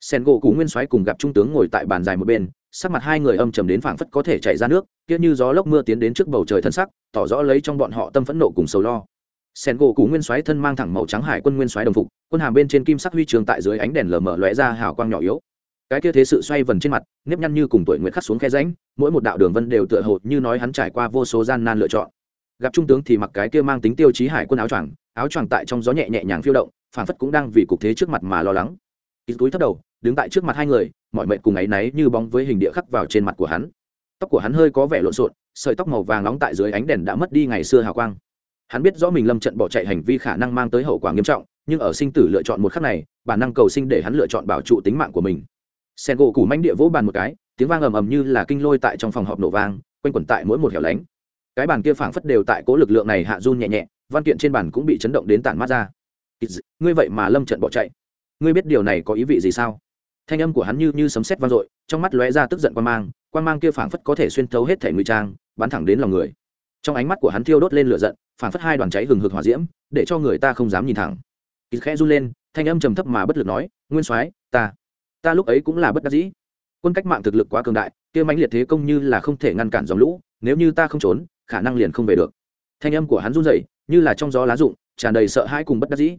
Sen gỗ cú nguyên soái cùng gặp trung tướng ngồi tại bàn dài một bên, sắc mặt hai người âm trầm đến phảng phất có thể chảy ra nước, kia như gió lốc mưa tiến đến trước bầu trời thân sắc, tỏ rõ lấy trong bọn họ tâm phẫn nộ cùng sầu lo. Sen gỗ cú nguyên soái thân mang thẳng màu trắng hải quân nguyên soái đồng phục, quân hàm bên trên kim sắc huy trường tại dưới ánh đèn lờ mờ lóe ra hào quang nhỏ yếu cái kia thế sự xoay vần trên mặt, nếp nhăn như cùng tuổi nguyện khắc xuống khe ránh mỗi một đạo đường vân đều tựa hồ như nói hắn trải qua vô số gian nan lựa chọn. Gặp trung tướng thì mặc cái kia mang tính tiêu chí hải quân áo choàng áo choàng tại trong gió nhẹ nhẹ nhàng phiêu động phản phất cũng đang vì cục thế trước mặt mà lo lắng. Ít túi thấp đầu, đứng tại trước mặt hai người, mọi mệnh cùng áy náy như bóng với hình địa khắc vào trên mặt của hắn. Tóc của hắn hơi có vẻ lộn xộn, sợi tóc màu vàng nóng tại dưới ánh đèn đã mất đi ngày xưa hào quang. Hắn biết rõ mình lâm trận bỏ chạy hành vi khả năng mang tới hậu quả nghiêm trọng, nhưng ở sinh tử lựa chọn một khắc này, bản năng cầu sinh để hắn lựa chọn bảo trụ tính mạng của mình sen gỗ củ manh địa vỗ bàn một cái, tiếng vang ầm ầm như là kinh lôi tại trong phòng họp nổ vang, quanh quẩn tại mỗi một hẻo lánh. Cái bàn kia phảng phất đều tại cố lực lượng này hạ run nhẹ nhẹ, văn kiện trên bàn cũng bị chấn động đến tản mát ra. Ngươi vậy mà lâm trận bỏ chạy. Ngươi biết điều này có ý vị gì sao? Thanh âm của hắn như như sấm sét vang dội, trong mắt lóe ra tức giận quan mang quan mang kia phảng phất có thể xuyên thấu hết thể ngụy trang, bắn thẳng đến lòng người. Trong ánh mắt của hắn thiêu đốt lên lửa giận, phảng phất hai đoàn cháy hừng hực hỏa diễm, để cho người ta không dám nhìn thẳng. Kýt khẽ run lên, thanh âm trầm thấp mà bất lực nói, nguyên soái, ta ta lúc ấy cũng là bất đắc dĩ. Quân cách mạng thực lực quá cường đại, kia mãnh liệt thế công như là không thể ngăn cản dòng lũ, nếu như ta không trốn, khả năng liền không về được. Thanh âm của hắn run rẩy, như là trong gió lá rụng, tràn đầy sợ hãi cùng bất đắc dĩ.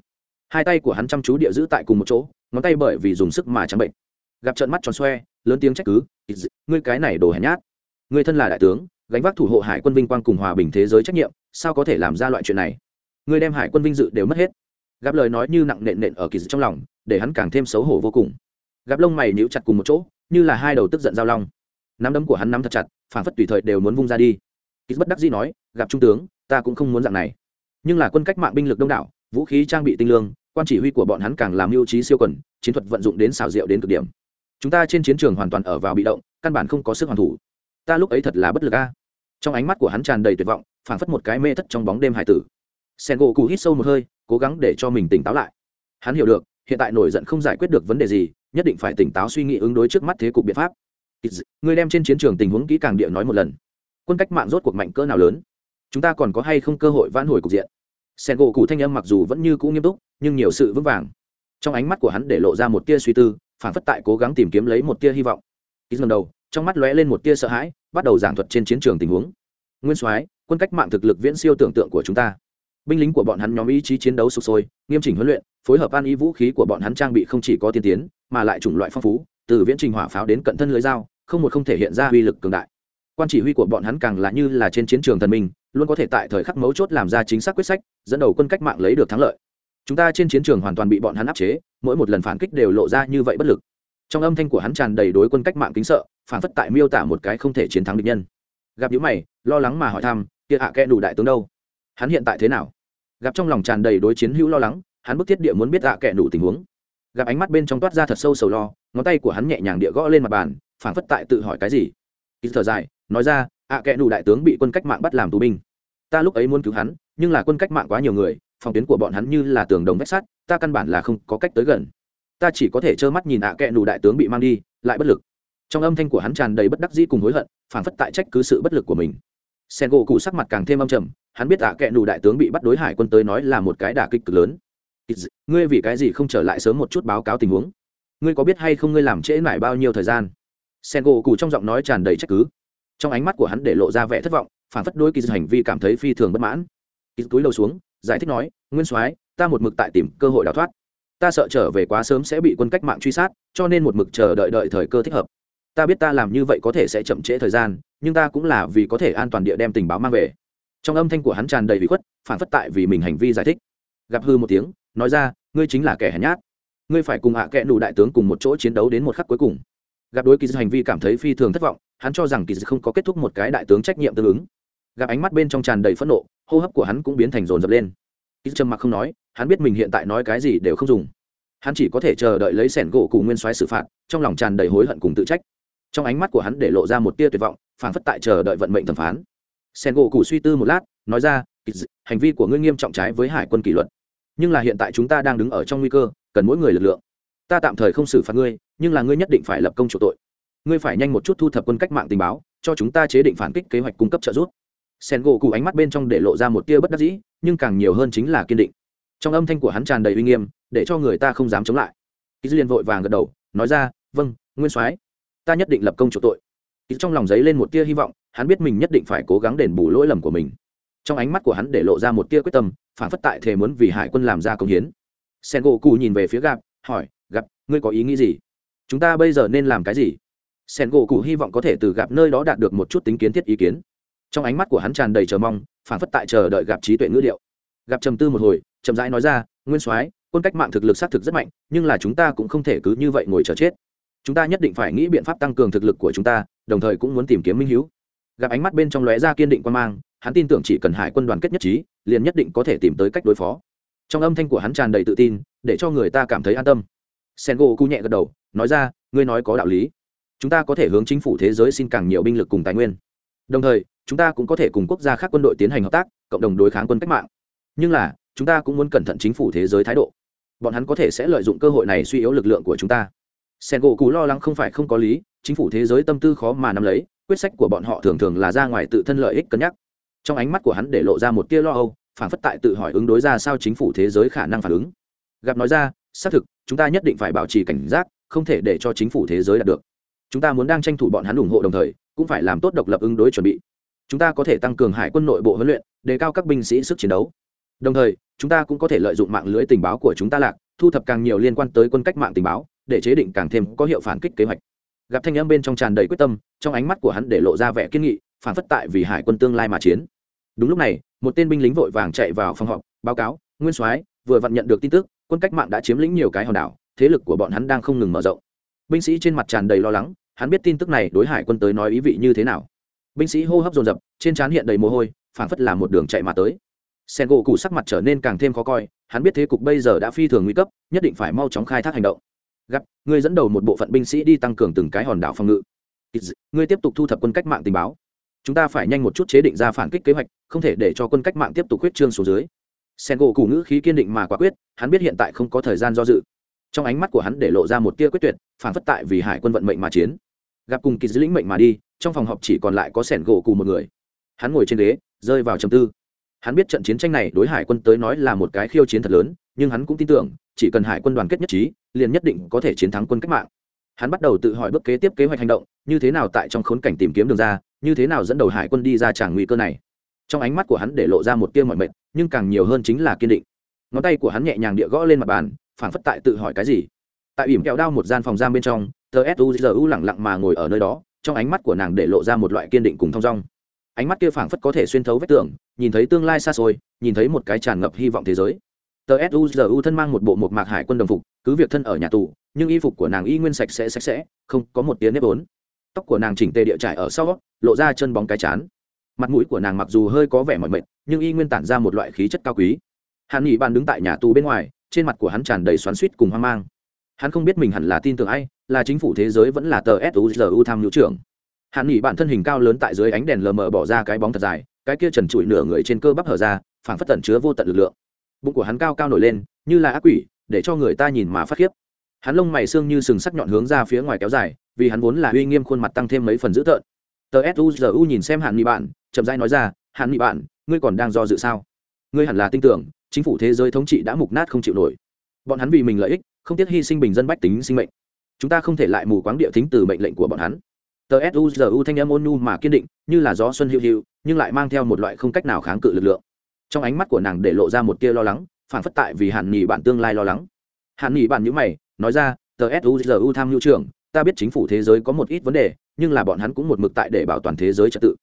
Hai tay của hắn chăm chú địa giữ tại cùng một chỗ, ngón tay bởi vì dùng sức mà trắng bệnh. Gặp trận mắt tròn xoe, lớn tiếng trách cứ ngươi cái này đồ hèn nhát. Ngươi thân là đại tướng, gánh vác thủ hộ hải quân vinh quang cùng hòa bình thế giới trách nhiệm, sao có thể làm ra loại chuyện này? Ngươi đem hải quân vinh dự đều mất hết. Gặp lời nói như nặng nện nện ở kỳ dự trong lòng, để hắn càng thêm xấu hổ vô cùng gặp lông mày níu chặt cùng một chỗ, như là hai đầu tức giận giao long. Nắm đấm của hắn nắm thật chặt, phản phất tùy thời đều muốn vung ra đi. Kýt bất đắc dĩ nói, gặp trung tướng, ta cũng không muốn dạng này. Nhưng là quân cách mạng binh lực đông đảo, vũ khí trang bị tinh lương, quan chỉ huy của bọn hắn càng làm mưu trí siêu quần, chiến thuật vận dụng đến xào rượu đến cực điểm. Chúng ta trên chiến trường hoàn toàn ở vào bị động, căn bản không có sức hoàn thủ. Ta lúc ấy thật là bất lực a. Trong ánh mắt của hắn tràn đầy tuyệt vọng phảng phất một cái mê thất trong bóng đêm hải tử. Sen gỗ cụ hít sâu một hơi, cố gắng để cho mình tỉnh táo lại. Hắn hiểu được, hiện tại nổi giận không giải quyết được vấn đề gì nhất định phải tỉnh táo suy nghĩ ứng đối trước mắt thế cục biện pháp. Người đem trên chiến trường tình huống kỹ càng địa nói một lần. Quân cách mạng rốt cuộc mạnh cỡ nào lớn? Chúng ta còn có hay không cơ hội vãn hồi cục diện? Sen gỗ cụ thanh âm mặc dù vẫn như cũ nghiêm túc, nhưng nhiều sự vững vàng. Trong ánh mắt của hắn để lộ ra một tia suy tư, phản phất tại cố gắng tìm kiếm lấy một tia hy vọng. Ít lần đầu, trong mắt lóe lên một tia sợ hãi, bắt đầu giảng thuật trên chiến trường tình huống. Nguyên soái, quân cách mạng thực lực viễn siêu tưởng tượng của chúng ta. Binh lính của bọn hắn nhóm ý chí chiến đấu sụp sôi, nghiêm chỉnh huấn luyện, phối hợp an ý vũ khí của bọn hắn trang bị không chỉ có tiên tiến mà lại chủng loại phong phú, từ viễn trình hỏa pháo đến cận thân lưới dao, không một không thể hiện ra uy lực cường đại. Quan chỉ huy của bọn hắn càng là như là trên chiến trường thần minh, luôn có thể tại thời khắc mấu chốt làm ra chính xác quyết sách, dẫn đầu quân cách mạng lấy được thắng lợi. Chúng ta trên chiến trường hoàn toàn bị bọn hắn áp chế, mỗi một lần phản kích đều lộ ra như vậy bất lực. Trong âm thanh của hắn tràn đầy đối quân cách mạng kính sợ, phản phất tại miêu tả một cái không thể chiến thắng địch nhân. Gặp những mày, lo lắng mà hỏi thăm, kia hạ à kẽ đủ đại tướng đâu? Hắn hiện tại thế nào? Gặp trong lòng tràn đầy đối chiến hữu lo lắng, hắn bức thiết địa muốn biết hạ à kẽ đủ tình huống gặp ánh mắt bên trong toát ra thật sâu sầu lo, ngón tay của hắn nhẹ nhàng địa gõ lên mặt bàn, phảng phất tại tự hỏi cái gì. Ký thở dài, nói ra ạ à kẽ đủ đại tướng bị quân cách mạng bắt làm tù binh. Ta lúc ấy muốn cứu hắn, nhưng là quân cách mạng quá nhiều người, phòng tuyến của bọn hắn như là tường đồng vách sắt, ta căn bản là không có cách tới gần. Ta chỉ có thể trơ mắt nhìn ạ à kẽ đủ đại tướng bị mang đi, lại bất lực. Trong âm thanh của hắn tràn đầy bất đắc dĩ cùng hối hận, phảng phất tại trách cứ sự bất lực của mình. Sen gỗ cụ sắc mặt càng thêm âm trầm, hắn biết ạ à kẽ đủ đại tướng bị bắt đối hải quân tới nói là một cái đả kích cực lớn ngươi vì cái gì không trở lại sớm một chút báo cáo tình huống? Ngươi có biết hay không ngươi làm trễ mãi bao nhiêu thời gian? Sen gỗ cụ trong giọng nói tràn đầy trách cứ. Trong ánh mắt của hắn để lộ ra vẻ thất vọng, phản phất đôi kỳ hành vi cảm thấy phi thường bất mãn. Kỳ túi đầu xuống, giải thích nói, nguyên soái, ta một mực tại tìm cơ hội đào thoát. Ta sợ trở về quá sớm sẽ bị quân cách mạng truy sát, cho nên một mực chờ đợi đợi thời cơ thích hợp. Ta biết ta làm như vậy có thể sẽ chậm trễ thời gian, nhưng ta cũng là vì có thể an toàn địa đem tình báo mang về. Trong âm thanh của hắn tràn đầy bị khuất, phản phất tại vì mình hành vi giải thích. Gặp hư một tiếng nói ra, ngươi chính là kẻ hèn nhát. Ngươi phải cùng hạ à kẽ nụ đại tướng cùng một chỗ chiến đấu đến một khắc cuối cùng. Gặp đối kỳ dư hành vi cảm thấy phi thường thất vọng, hắn cho rằng kỳ dư không có kết thúc một cái đại tướng trách nhiệm tương ứng. Gặp ánh mắt bên trong tràn đầy phẫn nộ, hô hấp của hắn cũng biến thành rồn rập lên. Kỳ dư trầm mặc không nói, hắn biết mình hiện tại nói cái gì đều không dùng. Hắn chỉ có thể chờ đợi lấy sẻn gỗ cùng nguyên soái xử phạt, trong lòng tràn đầy hối hận cùng tự trách. Trong ánh mắt của hắn để lộ ra một tia tuyệt vọng, phản phất tại chờ đợi vận mệnh thẩm phán. Sẻn gỗ cụ suy tư một lát, nói ra hành vi của ngươi nghiêm trọng trái với hải quân kỷ luật nhưng là hiện tại chúng ta đang đứng ở trong nguy cơ, cần mỗi người lực lượng. Ta tạm thời không xử phạt ngươi, nhưng là ngươi nhất định phải lập công chủ tội. Ngươi phải nhanh một chút thu thập quân cách mạng tình báo, cho chúng ta chế định phản kích kế hoạch cung cấp trợ giúp. Sen gỗ cụ ánh mắt bên trong để lộ ra một tia bất đắc dĩ, nhưng càng nhiều hơn chính là kiên định. Trong âm thanh của hắn tràn đầy uy nghiêm, để cho người ta không dám chống lại. Ký liền vội vàng gật đầu, nói ra vâng nguyên soái, ta nhất định lập công chủ tội. Ký trong lòng giấy lên một tia hy vọng, hắn biết mình nhất định phải cố gắng đền bù lỗi lầm của mình trong ánh mắt của hắn để lộ ra một tia quyết tâm, phản phất tại thể muốn vì hải quân làm ra công hiến. Sen gỗ cụ nhìn về phía gạp hỏi gặp ngươi có ý nghĩ gì? Chúng ta bây giờ nên làm cái gì? Sen gỗ cụ hy vọng có thể từ gặp nơi đó đạt được một chút tính kiến thiết ý kiến. Trong ánh mắt của hắn tràn đầy chờ mong, phản phất tại chờ đợi gặp trí tuệ ngữ liệu. Gặp trầm tư một hồi, chậm rãi nói ra, nguyên soái, quân cách mạng thực lực xác thực rất mạnh, nhưng là chúng ta cũng không thể cứ như vậy ngồi chờ chết. Chúng ta nhất định phải nghĩ biện pháp tăng cường thực lực của chúng ta, đồng thời cũng muốn tìm kiếm minh h gặp ánh mắt bên trong lóe ra kiên định quan mang hắn tin tưởng chỉ cần hải quân đoàn kết nhất trí, liền nhất định có thể tìm tới cách đối phó. Trong âm thanh của hắn tràn đầy tự tin, để cho người ta cảm thấy an tâm. Sen gỗ cu nhẹ gật đầu, nói ra, ngươi nói có đạo lý. Chúng ta có thể hướng chính phủ thế giới xin càng nhiều binh lực cùng tài nguyên. Đồng thời, chúng ta cũng có thể cùng quốc gia khác quân đội tiến hành hợp tác, cộng đồng đối kháng quân cách mạng. Nhưng là, chúng ta cũng muốn cẩn thận chính phủ thế giới thái độ. Bọn hắn có thể sẽ lợi dụng cơ hội này suy yếu lực lượng của chúng ta. Sen gỗ cú lo lắng không phải không có lý, chính phủ thế giới tâm tư khó mà nắm lấy, quyết sách của bọn họ thường thường là ra ngoài tự thân lợi ích cân nhắc trong ánh mắt của hắn để lộ ra một tia lo âu phản phất tại tự hỏi ứng đối ra sao chính phủ thế giới khả năng phản ứng. Gặp nói ra, xác thực, chúng ta nhất định phải bảo trì cảnh giác, không thể để cho chính phủ thế giới đạt được. Chúng ta muốn đang tranh thủ bọn hắn ủng hộ đồng thời, cũng phải làm tốt độc lập ứng đối chuẩn bị. Chúng ta có thể tăng cường hải quân nội bộ huấn luyện, đề cao các binh sĩ sức chiến đấu. Đồng thời, chúng ta cũng có thể lợi dụng mạng lưới tình báo của chúng ta lạc, thu thập càng nhiều liên quan tới quân cách mạng tình báo, để chế định càng thêm có hiệu phản kích kế hoạch. Gặp thanh âm bên trong tràn đầy quyết tâm, trong ánh mắt của hắn để lộ ra vẻ kiên nghị phản phất tại vì hải quân tương lai mà chiến. Đúng lúc này, một tên binh lính vội vàng chạy vào phòng họp, báo cáo, nguyên soái, vừa vặn nhận được tin tức, quân cách mạng đã chiếm lĩnh nhiều cái hòn đảo, thế lực của bọn hắn đang không ngừng mở rộng. Binh sĩ trên mặt tràn đầy lo lắng, hắn biết tin tức này đối hải quân tới nói ý vị như thế nào. Binh sĩ hô hấp dồn dập, trên trán hiện đầy mồ hôi, phản phất là một đường chạy mà tới. Sen gỗ cụ sắc mặt trở nên càng thêm khó coi, hắn biết thế cục bây giờ đã phi thường nguy cấp, nhất định phải mau chóng khai thác hành động. Gặp người dẫn đầu một bộ phận binh sĩ đi tăng cường từng cái hòn đảo phòng ngự. Ngươi tiếp tục thu thập quân cách mạng tình báo chúng ta phải nhanh một chút chế định ra phản kích kế hoạch, không thể để cho quân cách mạng tiếp tục quyết trương xuống dưới. Sen gỗ cụ ngữ khí kiên định mà quả quyết, hắn biết hiện tại không có thời gian do dự. Trong ánh mắt của hắn để lộ ra một tia quyết tuyệt, phản phất tại vì hải quân vận mệnh mà chiến. Gặp cùng kỳ dữ lĩnh mệnh mà đi, trong phòng họp chỉ còn lại có sẻn gỗ cụ một người. Hắn ngồi trên ghế, rơi vào trầm tư. Hắn biết trận chiến tranh này đối hải quân tới nói là một cái khiêu chiến thật lớn, nhưng hắn cũng tin tưởng, chỉ cần hải quân đoàn kết nhất trí, liền nhất định có thể chiến thắng quân cách mạng hắn bắt đầu tự hỏi bước kế tiếp kế hoạch hành động, như thế nào tại trong khốn cảnh tìm kiếm đường ra, như thế nào dẫn đầu hải quân đi ra tràng nguy cơ này. Trong ánh mắt của hắn để lộ ra một tia mọi mệt, nhưng càng nhiều hơn chính là kiên định. Ngón tay của hắn nhẹ nhàng địa gõ lên mặt bàn phản phất tại tự hỏi cái gì. Tại ỉm kẹo đao một gian phòng giam bên trong, tờ suzu lẳng lặng mà ngồi ở nơi đó, trong ánh mắt của nàng để lộ ra một loại kiên định cùng thong dong. Ánh mắt kia phảng phất có thể xuyên thấu vách tường, nhìn thấy tương lai xa xôi, nhìn thấy một cái tràn ngập hy vọng thế giới. Tờ suzu thân mang một bộ một mạc hải quân đồng phục, cứ việc thân ở nhà tù nhưng y phục của nàng y nguyên sạch sẽ sạch sẽ, không có một tiếng nếp ốn tóc của nàng chỉnh tề địa trải ở sau, lộ ra chân bóng cái chán. Mặt mũi của nàng mặc dù hơi có vẻ mỏi mệt, nhưng y nguyên tản ra một loại khí chất cao quý. Hàn nghị bàn đứng tại nhà tù bên ngoài, trên mặt của hắn tràn đầy xoắn suýt cùng hoang mang. Hắn không biết mình hẳn là tin tưởng ai, là chính phủ thế giới vẫn là tờ suzu tham nhũ trưởng. Hàn nghị bản thân hình cao lớn tại dưới ánh đèn lờ mờ bỏ ra cái bóng thật dài, cái kia trần trụi nửa người trên cơ bắp hở ra, phảng phất tẩn chứa vô tận lực lượng. Bụng của hắn cao cao nổi lên, như là ác quỷ, để cho người ta nhìn mà phát khiếp hắn lông mày xương như sừng sắc nhọn hướng ra phía ngoài kéo dài, vì hắn vốn là uy nghiêm khuôn mặt tăng thêm mấy phần dữ tợn. Tờ suzu nhìn xem hạn nghị bạn, chậm rãi nói ra hạn nghị bạn, ngươi còn đang do dự sao? Ngươi hẳn là tin tưởng, chính phủ thế giới thống trị đã mục nát không chịu nổi. Bọn hắn vì mình lợi ích, không tiếc hy sinh bình dân bách tính sinh mệnh. Chúng ta không thể lại mù quáng địa thính từ mệnh lệnh của bọn hắn. Tờ suzu thanh âm ôn nhu mà kiên định, như là gió xuân hữu hữu nhưng lại mang theo một loại không cách nào kháng cự lực lượng. Trong ánh mắt của nàng để lộ ra một tia lo lắng, phản phất tại vì hạn nghỉ bạn tương lai lo lắng. Hạn nghỉ bạn nhữ mày nói ra, tờ suzu tham nhu trưởng, ta biết chính phủ thế giới có một ít vấn đề, nhưng là bọn hắn cũng một mực tại để bảo toàn thế giới trật tự.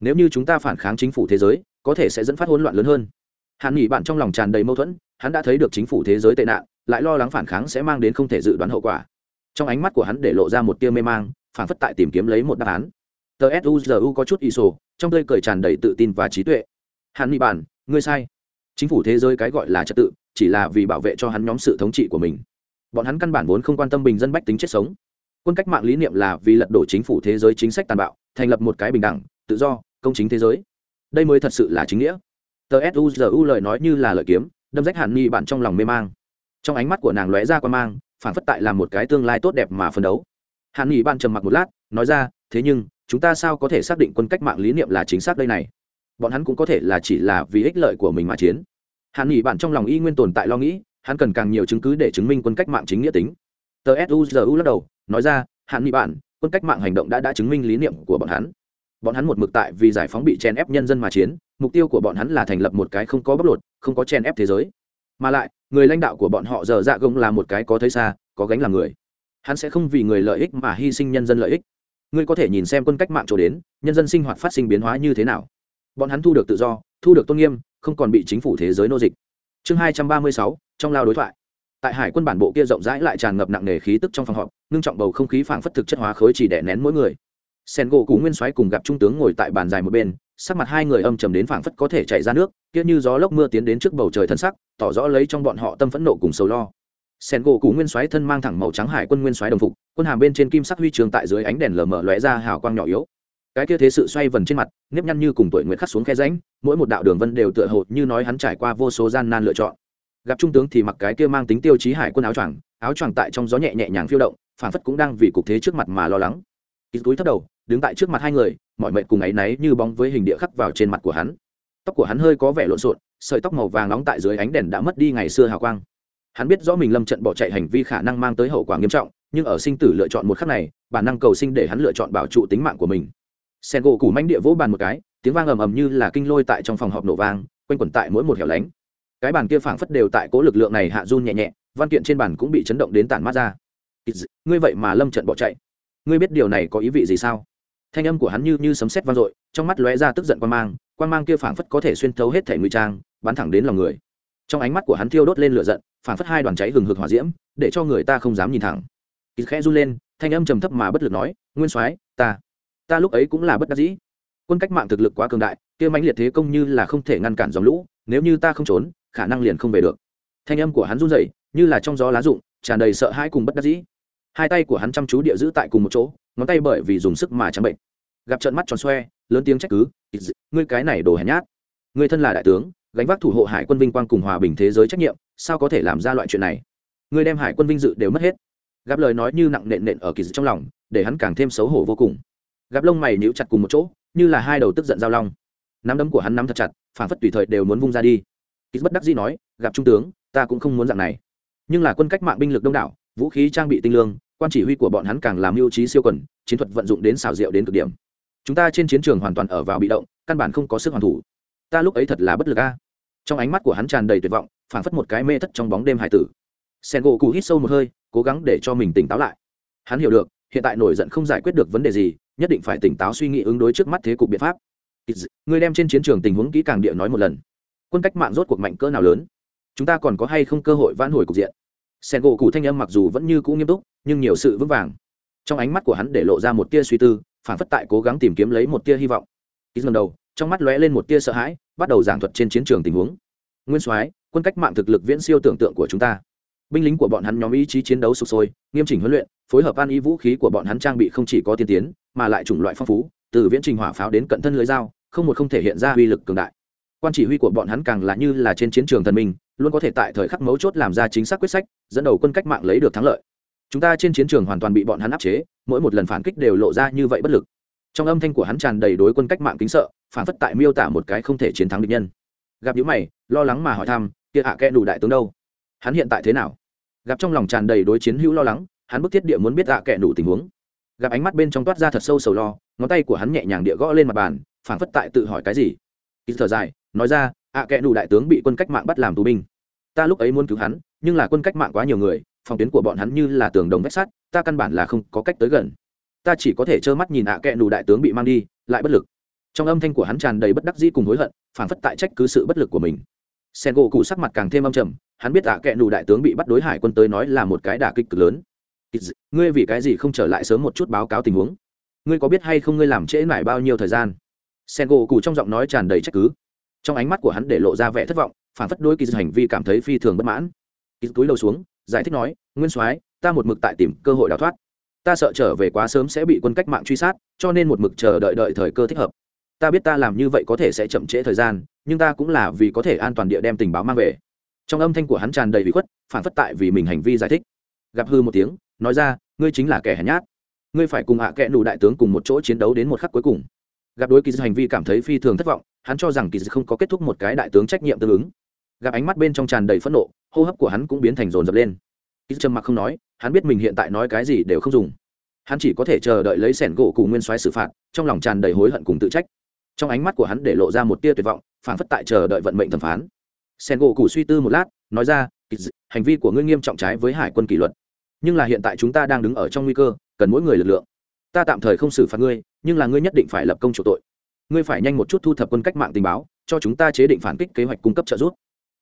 Nếu như chúng ta phản kháng chính phủ thế giới, có thể sẽ dẫn phát hỗn loạn lớn hơn. Hàn nghỉ bạn trong lòng tràn đầy mâu thuẫn, hắn đã thấy được chính phủ thế giới tệ nạn, lại lo lắng phản kháng sẽ mang đến không thể dự đoán hậu quả. Trong ánh mắt của hắn để lộ ra một tia mê mang, phản phất tại tìm kiếm lấy một đáp án. Tờ suzu có chút ý sổ, trong tơi cười tràn đầy tự tin và trí tuệ. Hàn nghỉ bạn, ngươi sai. Chính phủ thế giới cái gọi là trật tự, chỉ là vì bảo vệ cho hắn nhóm sự thống trị của mình bọn hắn căn bản vốn không quan tâm bình dân bách tính chết sống. Quân cách mạng lý niệm là vì lật đổ chính phủ thế giới chính sách tàn bạo, thành lập một cái bình đẳng, tự do, công chính thế giới. Đây mới thật sự là chính nghĩa. Tờ suzu lời nói như là lời kiếm, đâm rách hàn ni bạn trong lòng mê mang. Trong ánh mắt của nàng lóe ra qua mang phản phất tại là một cái tương lai tốt đẹp mà phấn đấu. Hàn ni bạn trầm mặc một lát, nói ra, thế nhưng, chúng ta sao có thể xác định quân cách mạng lý niệm là chính xác đây này? Bọn hắn cũng có thể là chỉ là vì ích lợi của mình mà chiến. Hàn ni bạn trong lòng y nguyên tồn tại lo nghĩ hắn cần càng nhiều chứng cứ để chứng minh quân cách mạng chính nghĩa tính. Tờ suzu lắc đầu, nói ra, hạn nghỉ bạn quân cách mạng hành động đã đã chứng minh lý niệm của bọn hắn. Bọn hắn một mực tại vì giải phóng bị chèn ép nhân dân mà chiến, mục tiêu của bọn hắn là thành lập một cái không có bóc lột, không có chèn ép thế giới. Mà lại, người lãnh đạo của bọn họ giờ dạ gông là một cái có thấy xa, có gánh là người. Hắn sẽ không vì người lợi ích mà hy sinh nhân dân lợi ích. Ngươi có thể nhìn xem quân cách mạng trổ đến, nhân dân sinh hoạt phát sinh biến hóa như thế nào. Bọn hắn thu được tự do, thu được tôn nghiêm, không còn bị chính phủ thế giới nô dịch. Chương hai trăm ba mươi sáu trong lao đối thoại. Tại hải quân bản bộ kia rộng rãi lại tràn ngập nặng nề khí tức trong phòng họp, ngưng trọng bầu không khí phảng phất thực chất hóa khối chỉ đẻ nén mỗi người. Sen gỗ cú nguyên soái cùng gặp trung tướng ngồi tại bàn dài một bên, sắc mặt hai người âm trầm đến phảng phất có thể chảy ra nước, kia như gió lốc mưa tiến đến trước bầu trời thân sắc, tỏ rõ lấy trong bọn họ tâm phẫn nộ cùng sầu lo. Sen gỗ cú nguyên soái thân mang thẳng màu trắng hải quân nguyên soái đồng phục, quân hàm bên trên kim sắc huy trường tại dưới ánh đèn lờ mờ lóe ra hào quang nhỏ yếu. Cái kia thế sự xoay vần trên mặt, nếp nhăn như cùng tuổi nguyệt khắc xuống khe ránh mỗi một đạo đường vân đều tựa hồ như nói hắn trải qua vô số gian nan lựa chọn gặp trung tướng thì mặc cái kia mang tính tiêu chí hải quân áo choàng áo choàng tại trong gió nhẹ nhẹ nhàng phiêu động phản phất cũng đang vì cục thế trước mặt mà lo lắng. Ít túi thấp đầu, đứng tại trước mặt hai người, mọi mệnh cùng áy náy như bóng với hình địa khắc vào trên mặt của hắn. Tóc của hắn hơi có vẻ lộn xộn, sợi tóc màu vàng nóng tại dưới ánh đèn đã mất đi ngày xưa hào quang. Hắn biết rõ mình lâm trận bỏ chạy hành vi khả năng mang tới hậu quả nghiêm trọng, nhưng ở sinh tử lựa chọn một khắc này, bản năng cầu sinh để hắn lựa chọn bảo trụ tính mạng của mình. Sen gỗ củ manh địa vỗ bàn một cái, tiếng vang ầm ầm như là kinh lôi tại trong phòng họp nổ vang, quanh quẩn tại mỗi một hẻo lánh cái bàn kia phảng phất đều tại cố lực lượng này hạ run nhẹ nhẹ, văn kiện trên bàn cũng bị chấn động đến tản mát ra. Ngươi vậy mà lâm trận bỏ chạy. Ngươi biết điều này có ý vị gì sao? Thanh âm của hắn như như sấm sét vang dội, trong mắt lóe ra tức giận quan mang quan mang kia phảng phất có thể xuyên thấu hết thể ngụy trang, bắn thẳng đến lòng người. Trong ánh mắt của hắn thiêu đốt lên lửa giận, phảng phất hai đoàn cháy hừng hực hỏa diễm, để cho người ta không dám nhìn thẳng. Kịt khẽ run lên, thanh âm trầm thấp mà bất lực nói, nguyên soái, ta ta lúc ấy cũng là bất đắc dĩ. Quân cách mạng thực lực quá cường đại, kia mãnh liệt thế công như là không thể ngăn cản dòng lũ, nếu như ta không trốn khả năng liền không về được. Thanh âm của hắn run rẩy, như là trong gió lá rụng, tràn đầy sợ hãi cùng bất đắc dĩ. Hai tay của hắn chăm chú địa giữ tại cùng một chỗ, ngón tay bởi vì dùng sức mà trắng bệnh. Gặp trận mắt tròn xoe, lớn tiếng trách cứ ngươi cái này đồ hèn nhát. Ngươi thân là đại tướng, gánh vác thủ hộ hải quân vinh quang cùng hòa bình thế giới trách nhiệm, sao có thể làm ra loại chuyện này? Ngươi đem hải quân vinh dự đều mất hết. Gặp lời nói như nặng nện nện ở kỳ dự trong lòng, để hắn càng thêm xấu hổ vô cùng. Gặp lông mày níu chặt cùng một chỗ, như là hai đầu tức giận giao long. Nắm đấm của hắn nắm thật chặt, phản phất tùy thời đều muốn vung ra đi ít bất đắc dĩ nói, gặp trung tướng, ta cũng không muốn dạng này. Nhưng là quân cách mạng binh lực đông đảo, vũ khí trang bị tinh lương, quan chỉ huy của bọn hắn càng làm mưu trí siêu quần, chiến thuật vận dụng đến xào rượu đến cực điểm. Chúng ta trên chiến trường hoàn toàn ở vào bị động, căn bản không có sức hoàn thủ. Ta lúc ấy thật là bất lực a. Trong ánh mắt của hắn tràn đầy tuyệt vọng phản phất một cái mê thất trong bóng đêm hải tử. Sen gỗ cụ hít sâu một hơi, cố gắng để cho mình tỉnh táo lại. Hắn hiểu được, hiện tại nổi giận không giải quyết được vấn đề gì, nhất định phải tỉnh táo suy nghĩ ứng đối trước mắt thế cục biện pháp. Người đem trên chiến trường tình huống kỹ càng địa nói một lần quân cách mạng rốt cuộc mạnh cỡ nào lớn? Chúng ta còn có hay không cơ hội vãn hồi cục diện? Sen gỗ cụ thanh âm mặc dù vẫn như cũ nghiêm túc, nhưng nhiều sự vững vàng. Trong ánh mắt của hắn để lộ ra một tia suy tư, phản phất tại cố gắng tìm kiếm lấy một tia hy vọng. Ký dần đầu, trong mắt lóe lên một tia sợ hãi, bắt đầu giảng thuật trên chiến trường tình huống. Nguyên soái, quân cách mạng thực lực viễn siêu tưởng tượng của chúng ta. Binh lính của bọn hắn nhóm ý chí chiến đấu sục sôi, nghiêm chỉnh huấn luyện, phối hợp an ý vũ khí của bọn hắn trang bị không chỉ có tiên tiến, mà lại chủng loại phong phú, từ viễn trình hỏa pháo đến cận thân lưới dao, không một không thể hiện ra uy lực cường đại quan chỉ huy của bọn hắn càng là như là trên chiến trường thần minh, luôn có thể tại thời khắc mấu chốt làm ra chính xác quyết sách, dẫn đầu quân cách mạng lấy được thắng lợi. Chúng ta trên chiến trường hoàn toàn bị bọn hắn áp chế, mỗi một lần phản kích đều lộ ra như vậy bất lực. Trong âm thanh của hắn tràn đầy đối quân cách mạng kính sợ, phản phất tại miêu tả một cái không thể chiến thắng địch nhân. Gặp những mày, lo lắng mà hỏi thăm, kia hạ kẽ đủ đại tướng đâu? Hắn hiện tại thế nào? Gặp trong lòng tràn đầy đối chiến hữu lo lắng, hắn bức thiết địa muốn biết hạ kẽ đủ tình huống. Gặp ánh mắt bên trong toát ra thật sâu sầu lo, ngón tay của hắn nhẹ nhàng địa gõ lên mặt bàn, phản phất tại tự hỏi cái gì. Ít thở dài nói ra ạ kẽ đủ đại tướng bị quân cách mạng bắt làm tù binh. Ta lúc ấy muốn cứu hắn, nhưng là quân cách mạng quá nhiều người, phòng tuyến của bọn hắn như là tường đồng vách sắt, ta căn bản là không có cách tới gần. Ta chỉ có thể trơ mắt nhìn ạ kẽ đủ đại tướng bị mang đi, lại bất lực. Trong âm thanh của hắn tràn đầy bất đắc dĩ cùng hối hận phản phất tại trách cứ sự bất lực của mình. Sen gỗ cụ sắc mặt càng thêm âm trầm, hắn biết ạ kẽ đủ đại tướng bị bắt đối hải quân tới nói là một cái đả kích cực lớn. Ngươi vì cái gì không trở lại sớm một chút báo cáo tình huống? Ngươi có biết hay không ngươi làm trễ mải bao nhiêu thời gian? Sen gỗ cụ trong giọng nói tràn đầy trách cứ trong ánh mắt của hắn để lộ ra vẻ thất vọng, phản phất đôi kỳ hành vi cảm thấy phi thường bất mãn. Kỳ túi đầu xuống, giải thích nói, nguyên soái, ta một mực tại tìm cơ hội đào thoát. Ta sợ trở về quá sớm sẽ bị quân cách mạng truy sát, cho nên một mực chờ đợi đợi thời cơ thích hợp. Ta biết ta làm như vậy có thể sẽ chậm trễ thời gian, nhưng ta cũng là vì có thể an toàn địa đem tình báo mang về. Trong âm thanh của hắn tràn đầy bị khuất, phản phất tại vì mình hành vi giải thích. Gặp hư một tiếng, nói ra, ngươi chính là kẻ hèn nhát. Ngươi phải cùng hạ à kẽ nụ đại tướng cùng một chỗ chiến đấu đến một khắc cuối cùng. Gặp đối kỳ hành vi cảm thấy phi thường thất vọng hắn cho rằng kỳ dư không có kết thúc một cái đại tướng trách nhiệm tương ứng. Gặp ánh mắt bên trong tràn đầy phẫn nộ, hô hấp của hắn cũng biến thành rồn rập lên. Kỳ trầm mặc không nói, hắn biết mình hiện tại nói cái gì đều không dùng. Hắn chỉ có thể chờ đợi lấy sẻn gỗ cùng nguyên soái xử phạt, trong lòng tràn đầy hối hận cùng tự trách. Trong ánh mắt của hắn để lộ ra một tia tuyệt vọng, phản phất tại chờ đợi vận mệnh thẩm phán. Sẻn gỗ cụ suy tư một lát, nói ra hành vi của ngươi nghiêm trọng trái với hải quân kỷ luật. Nhưng là hiện tại chúng ta đang đứng ở trong nguy cơ, cần mỗi người lực lượng. Ta tạm thời không xử phạt ngươi, nhưng là ngươi nhất định phải lập công chủ tội ngươi phải nhanh một chút thu thập quân cách mạng tình báo, cho chúng ta chế định phản kích kế hoạch cung cấp trợ giúp.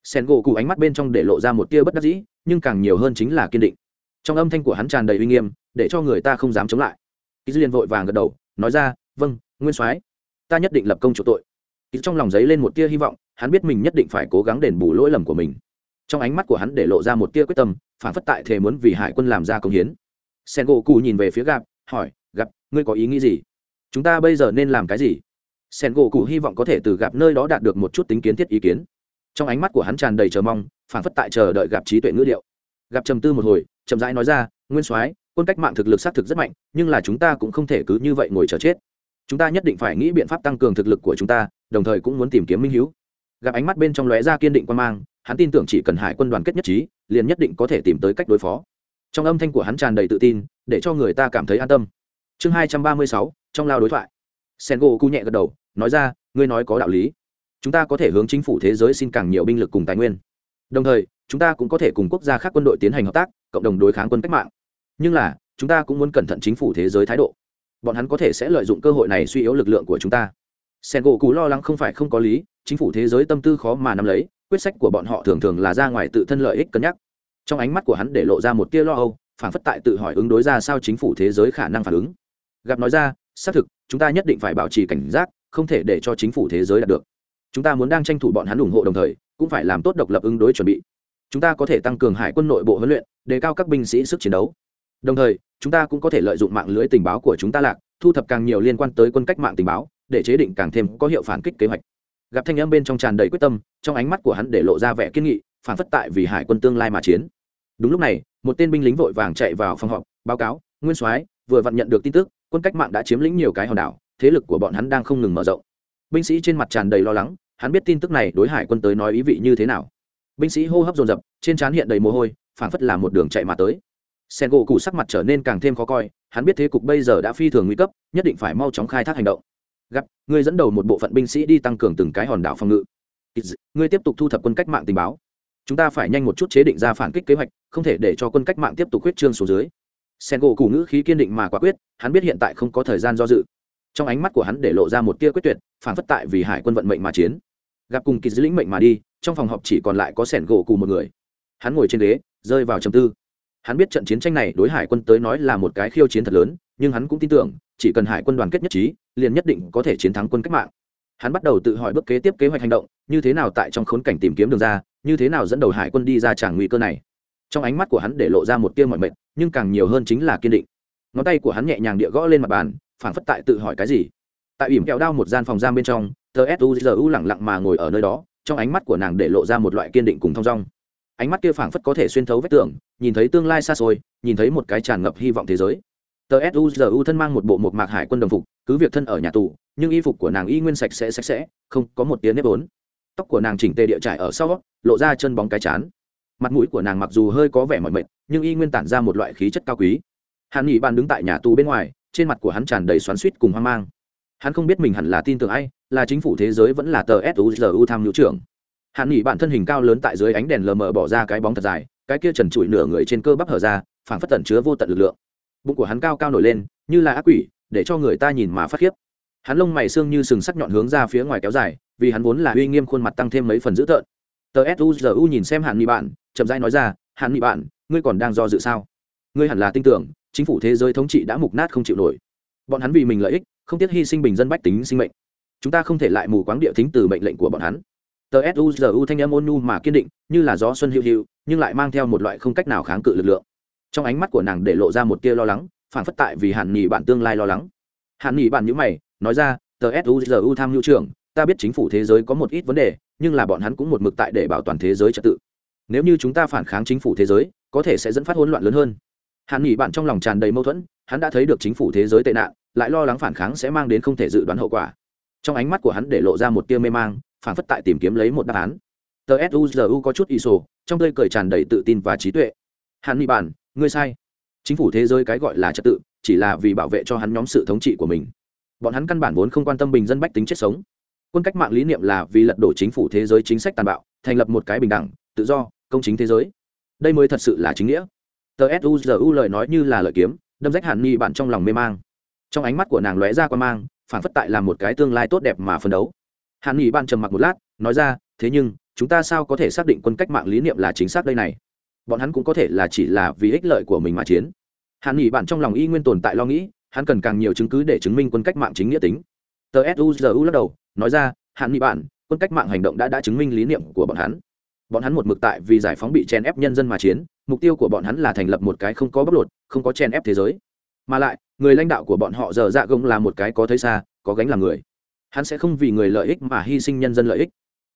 Sen gỗ cụ ánh mắt bên trong để lộ ra một tia bất đắc dĩ, nhưng càng nhiều hơn chính là kiên định. Trong âm thanh của hắn tràn đầy uy nghiêm, để cho người ta không dám chống lại. Ý liền vội vàng gật đầu, nói ra vâng nguyên soái, ta nhất định lập công chủ tội. Ký trong lòng giấy lên một tia hy vọng, hắn biết mình nhất định phải cố gắng đền bù lỗi lầm của mình. Trong ánh mắt của hắn để lộ ra một tia quyết tâm, phản phất tại thể muốn vì hải quân làm ra công hiến. Sen gỗ cụ nhìn về phía gạp, hỏi gặp ngươi có ý nghĩ gì? Chúng ta bây giờ nên làm cái gì? Sen gỗ cụ hy vọng có thể từ gặp nơi đó đạt được một chút tính kiến thiết ý kiến. Trong ánh mắt của hắn tràn đầy chờ mong phản phất tại chờ đợi gặp trí tuệ ngữ liệu. Gặp trầm tư một hồi, chậm rãi nói ra, nguyên soái, quân cách mạng thực lực xác thực rất mạnh, nhưng là chúng ta cũng không thể cứ như vậy ngồi chờ chết. Chúng ta nhất định phải nghĩ biện pháp tăng cường thực lực của chúng ta, đồng thời cũng muốn tìm kiếm minh h gặp ánh mắt bên trong lóe ra kiên định quan mang, hắn tin tưởng chỉ cần hải quân đoàn kết nhất trí, liền nhất định có thể tìm tới cách đối phó. Trong âm thanh của hắn tràn đầy tự tin, để cho người ta cảm thấy an tâm. Chương hai trăm ba mươi sáu, trong lao đối thoại sen gỗ cu nhẹ gật đầu, nói ra, ngươi nói có đạo lý. Chúng ta có thể hướng chính phủ thế giới xin càng nhiều binh lực cùng tài nguyên. Đồng thời, chúng ta cũng có thể cùng quốc gia khác quân đội tiến hành hợp tác, cộng đồng đối kháng quân cách mạng. Nhưng là, chúng ta cũng muốn cẩn thận chính phủ thế giới thái độ. Bọn hắn có thể sẽ lợi dụng cơ hội này suy yếu lực lượng của chúng ta. Sen gỗ cú lo lắng không phải không có lý, chính phủ thế giới tâm tư khó mà nắm lấy, quyết sách của bọn họ thường thường là ra ngoài tự thân lợi ích cân nhắc. Trong ánh mắt của hắn để lộ ra một tia lo âu phản phất tại tự hỏi ứng đối ra sao chính phủ thế giới khả năng phản ứng. Gặp nói ra xác thực, chúng ta nhất định phải bảo trì cảnh giác, không thể để cho chính phủ thế giới đạt được. Chúng ta muốn đang tranh thủ bọn hắn ủng hộ đồng thời, cũng phải làm tốt độc lập ứng đối chuẩn bị. Chúng ta có thể tăng cường hải quân nội bộ huấn luyện, đề cao các binh sĩ sức chiến đấu. Đồng thời, chúng ta cũng có thể lợi dụng mạng lưới tình báo của chúng ta lạc, thu thập càng nhiều liên quan tới quân cách mạng tình báo, để chế định càng thêm có hiệu phản kích kế hoạch. Gặp thanh âm bên trong tràn đầy quyết tâm, trong ánh mắt của hắn để lộ ra vẻ kiên nghị, phản phất tại vì hải quân tương lai mà chiến. Đúng lúc này, một tên binh lính vội vàng chạy vào phòng họp, báo cáo, nguyên soái, vừa vặn nhận được tin tức quân cách mạng đã chiếm lĩnh nhiều cái hòn đảo, thế lực của bọn hắn đang không ngừng mở rộng. Binh sĩ trên mặt tràn đầy lo lắng, hắn biết tin tức này đối hải quân tới nói ý vị như thế nào. Binh sĩ hô hấp dồn dập, trên trán hiện đầy mồ hôi, phảng phất là một đường chạy mà tới. Sen gỗ cụ sắc mặt trở nên càng thêm khó coi, hắn biết thế cục bây giờ đã phi thường nguy cấp, nhất định phải mau chóng khai thác hành động. Gặp người dẫn đầu một bộ phận binh sĩ đi tăng cường từng cái hòn đảo phòng ngự. Ngươi tiếp tục thu thập quân cách mạng tình báo. Chúng ta phải nhanh một chút chế định ra phản kích kế hoạch, không thể để cho quân cách mạng tiếp tục huyết trương xuống dưới sen gỗ cụ ngữ khí kiên định mà quả quyết, hắn biết hiện tại không có thời gian do dự. Trong ánh mắt của hắn để lộ ra một tia quyết tuyệt, phản phất tại vì hải quân vận mệnh mà chiến. Gặp cùng kỳ dữ lĩnh mệnh mà đi, trong phòng họp chỉ còn lại có sẻn gỗ cụ một người. Hắn ngồi trên ghế, rơi vào trầm tư. Hắn biết trận chiến tranh này đối hải quân tới nói là một cái khiêu chiến thật lớn, nhưng hắn cũng tin tưởng, chỉ cần hải quân đoàn kết nhất trí, liền nhất định có thể chiến thắng quân cách mạng. Hắn bắt đầu tự hỏi bước kế tiếp kế hoạch hành động, như thế nào tại trong khốn cảnh tìm kiếm đường ra, như thế nào dẫn đầu hải quân đi ra tràng nguy cơ này trong ánh mắt của hắn để lộ ra một tia mọi mệt, nhưng càng nhiều hơn chính là kiên định. Ngón tay của hắn nhẹ nhàng địa gõ lên mặt bàn, phảng phất tại tự hỏi cái gì. Tại ỉm kẹo đao một gian phòng giam bên trong, tờ suzu lẳng lặng mà ngồi ở nơi đó, trong ánh mắt của nàng để lộ ra một loại kiên định cùng thong dong. Ánh mắt kia phảng phất có thể xuyên thấu vết tường, nhìn thấy tương lai xa xôi, nhìn thấy một cái tràn ngập hy vọng thế giới. Tờ suzu thân mang một bộ một mạc hải quân đồng phục, cứ việc thân ở nhà tù, nhưng y phục của nàng y nguyên sạch sẽ sạch sẽ, không có một tiếng nếp ốn tóc của nàng chỉnh tề địa trải ở sau, lộ ra chân bóng cái chán mặt mũi của nàng mặc dù hơi có vẻ mỏi mệt, nhưng y nguyên tản ra một loại khí chất cao quý. Hàn nghị bàn đứng tại nhà tù bên ngoài, trên mặt của hắn tràn đầy xoắn suýt cùng hoang mang. Hắn không biết mình hẳn là tin tưởng ai, là chính phủ thế giới vẫn là tờ suzu tham nhũ trưởng. Hàn nghị bản thân hình cao lớn tại dưới ánh đèn lờ mờ bỏ ra cái bóng thật dài, cái kia trần trụi nửa người trên cơ bắp hở ra, phảng phất tẩn chứa vô tận lực lượng. Bụng của hắn cao cao nổi lên, như là ác quỷ, để cho người ta nhìn mà phát khiếp. Hắn lông mày xương như sừng sắc nhọn hướng ra phía ngoài kéo dài, vì hắn vốn là uy nghiêm khuôn mặt tăng thêm mấy phần dữ tợn tờ suzu nhìn xem hạn nghị bạn, chậm rãi nói ra hạn nghị bạn, ngươi còn đang do dự sao? Ngươi hẳn là tin tưởng, chính phủ thế giới thống trị đã mục nát không chịu nổi. Bọn hắn vì mình lợi ích, không tiếc hy sinh bình dân bách tính sinh mệnh. Chúng ta không thể lại mù quáng địa thính từ mệnh lệnh của bọn hắn. Tờ suzu thanh âm ôn nhu mà kiên định, như là gió xuân hữu hữu nhưng lại mang theo một loại không cách nào kháng cự lực lượng. Trong ánh mắt của nàng để lộ ra một tia lo lắng phản phất tại vì hạn nghỉ bạn tương lai lo lắng. Hạn nghỉ bạn nhữ mày, nói ra, tờ suzu tham nhu trưởng, ta biết chính phủ thế giới có một ít vấn đề nhưng là bọn hắn cũng một mực tại để bảo toàn thế giới trật tự. Nếu như chúng ta phản kháng chính phủ thế giới có thể sẽ dẫn phát hỗn loạn lớn hơn. Hắn nghỉ bạn trong lòng tràn đầy mâu thuẫn hắn đã thấy được chính phủ thế giới tệ nạn lại lo lắng phản kháng sẽ mang đến không thể dự đoán hậu quả. Trong ánh mắt của hắn để lộ ra một tia mê mang phản phất tại tìm kiếm lấy một đáp án. Tờ suzu có chút ý sổ trong tơi cười tràn đầy tự tin và trí tuệ. Hắn nghĩ bạn, ngươi sai. Chính phủ thế giới cái gọi là trật tự chỉ là vì bảo vệ cho hắn nhóm sự thống trị của mình. Bọn hắn căn bản vốn không quan tâm bình dân bách tính chết sống quân cách mạng lý niệm là vì lật đổ chính phủ thế giới chính sách tàn bạo, thành lập một cái bình đẳng, tự do, công chính thế giới. Đây mới thật sự là chính nghĩa. Tờ suzu lời nói như là lợi kiếm, đâm rách hàn ni bạn trong lòng mê mang. Trong ánh mắt của nàng lóe ra qua mang phản phất tại là một cái tương lai tốt đẹp mà phấn đấu. Hàn ni bạn trầm mặc một lát, nói ra, thế nhưng, chúng ta sao có thể xác định quân cách mạng lý niệm là chính xác đây này? Bọn hắn cũng có thể là chỉ là vì ích lợi của mình mà chiến. Hàn ni bạn trong lòng y nguyên tồn tại lo nghĩ, hắn cần càng nhiều chứng cứ để chứng minh quân cách mạng chính nghĩa tính. Tờ suzu lắc đầu nói ra, hạn nghị bạn, quân cách mạng hành động đã đã chứng minh lý niệm của bọn hắn. Bọn hắn một mực tại vì giải phóng bị chèn ép nhân dân mà chiến, mục tiêu của bọn hắn là thành lập một cái không có bóc lột, không có chèn ép thế giới. Mà lại, người lãnh đạo của bọn họ giờ dạ gông là một cái có thấy xa, có gánh là người. Hắn sẽ không vì người lợi ích mà hy sinh nhân dân lợi ích.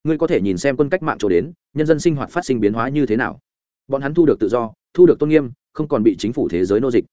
Ngươi có thể nhìn xem quân cách mạng trổ đến, nhân dân sinh hoạt phát sinh biến hóa như thế nào. Bọn hắn thu được tự do, thu được tôn nghiêm, không còn bị chính phủ thế giới nô dịch.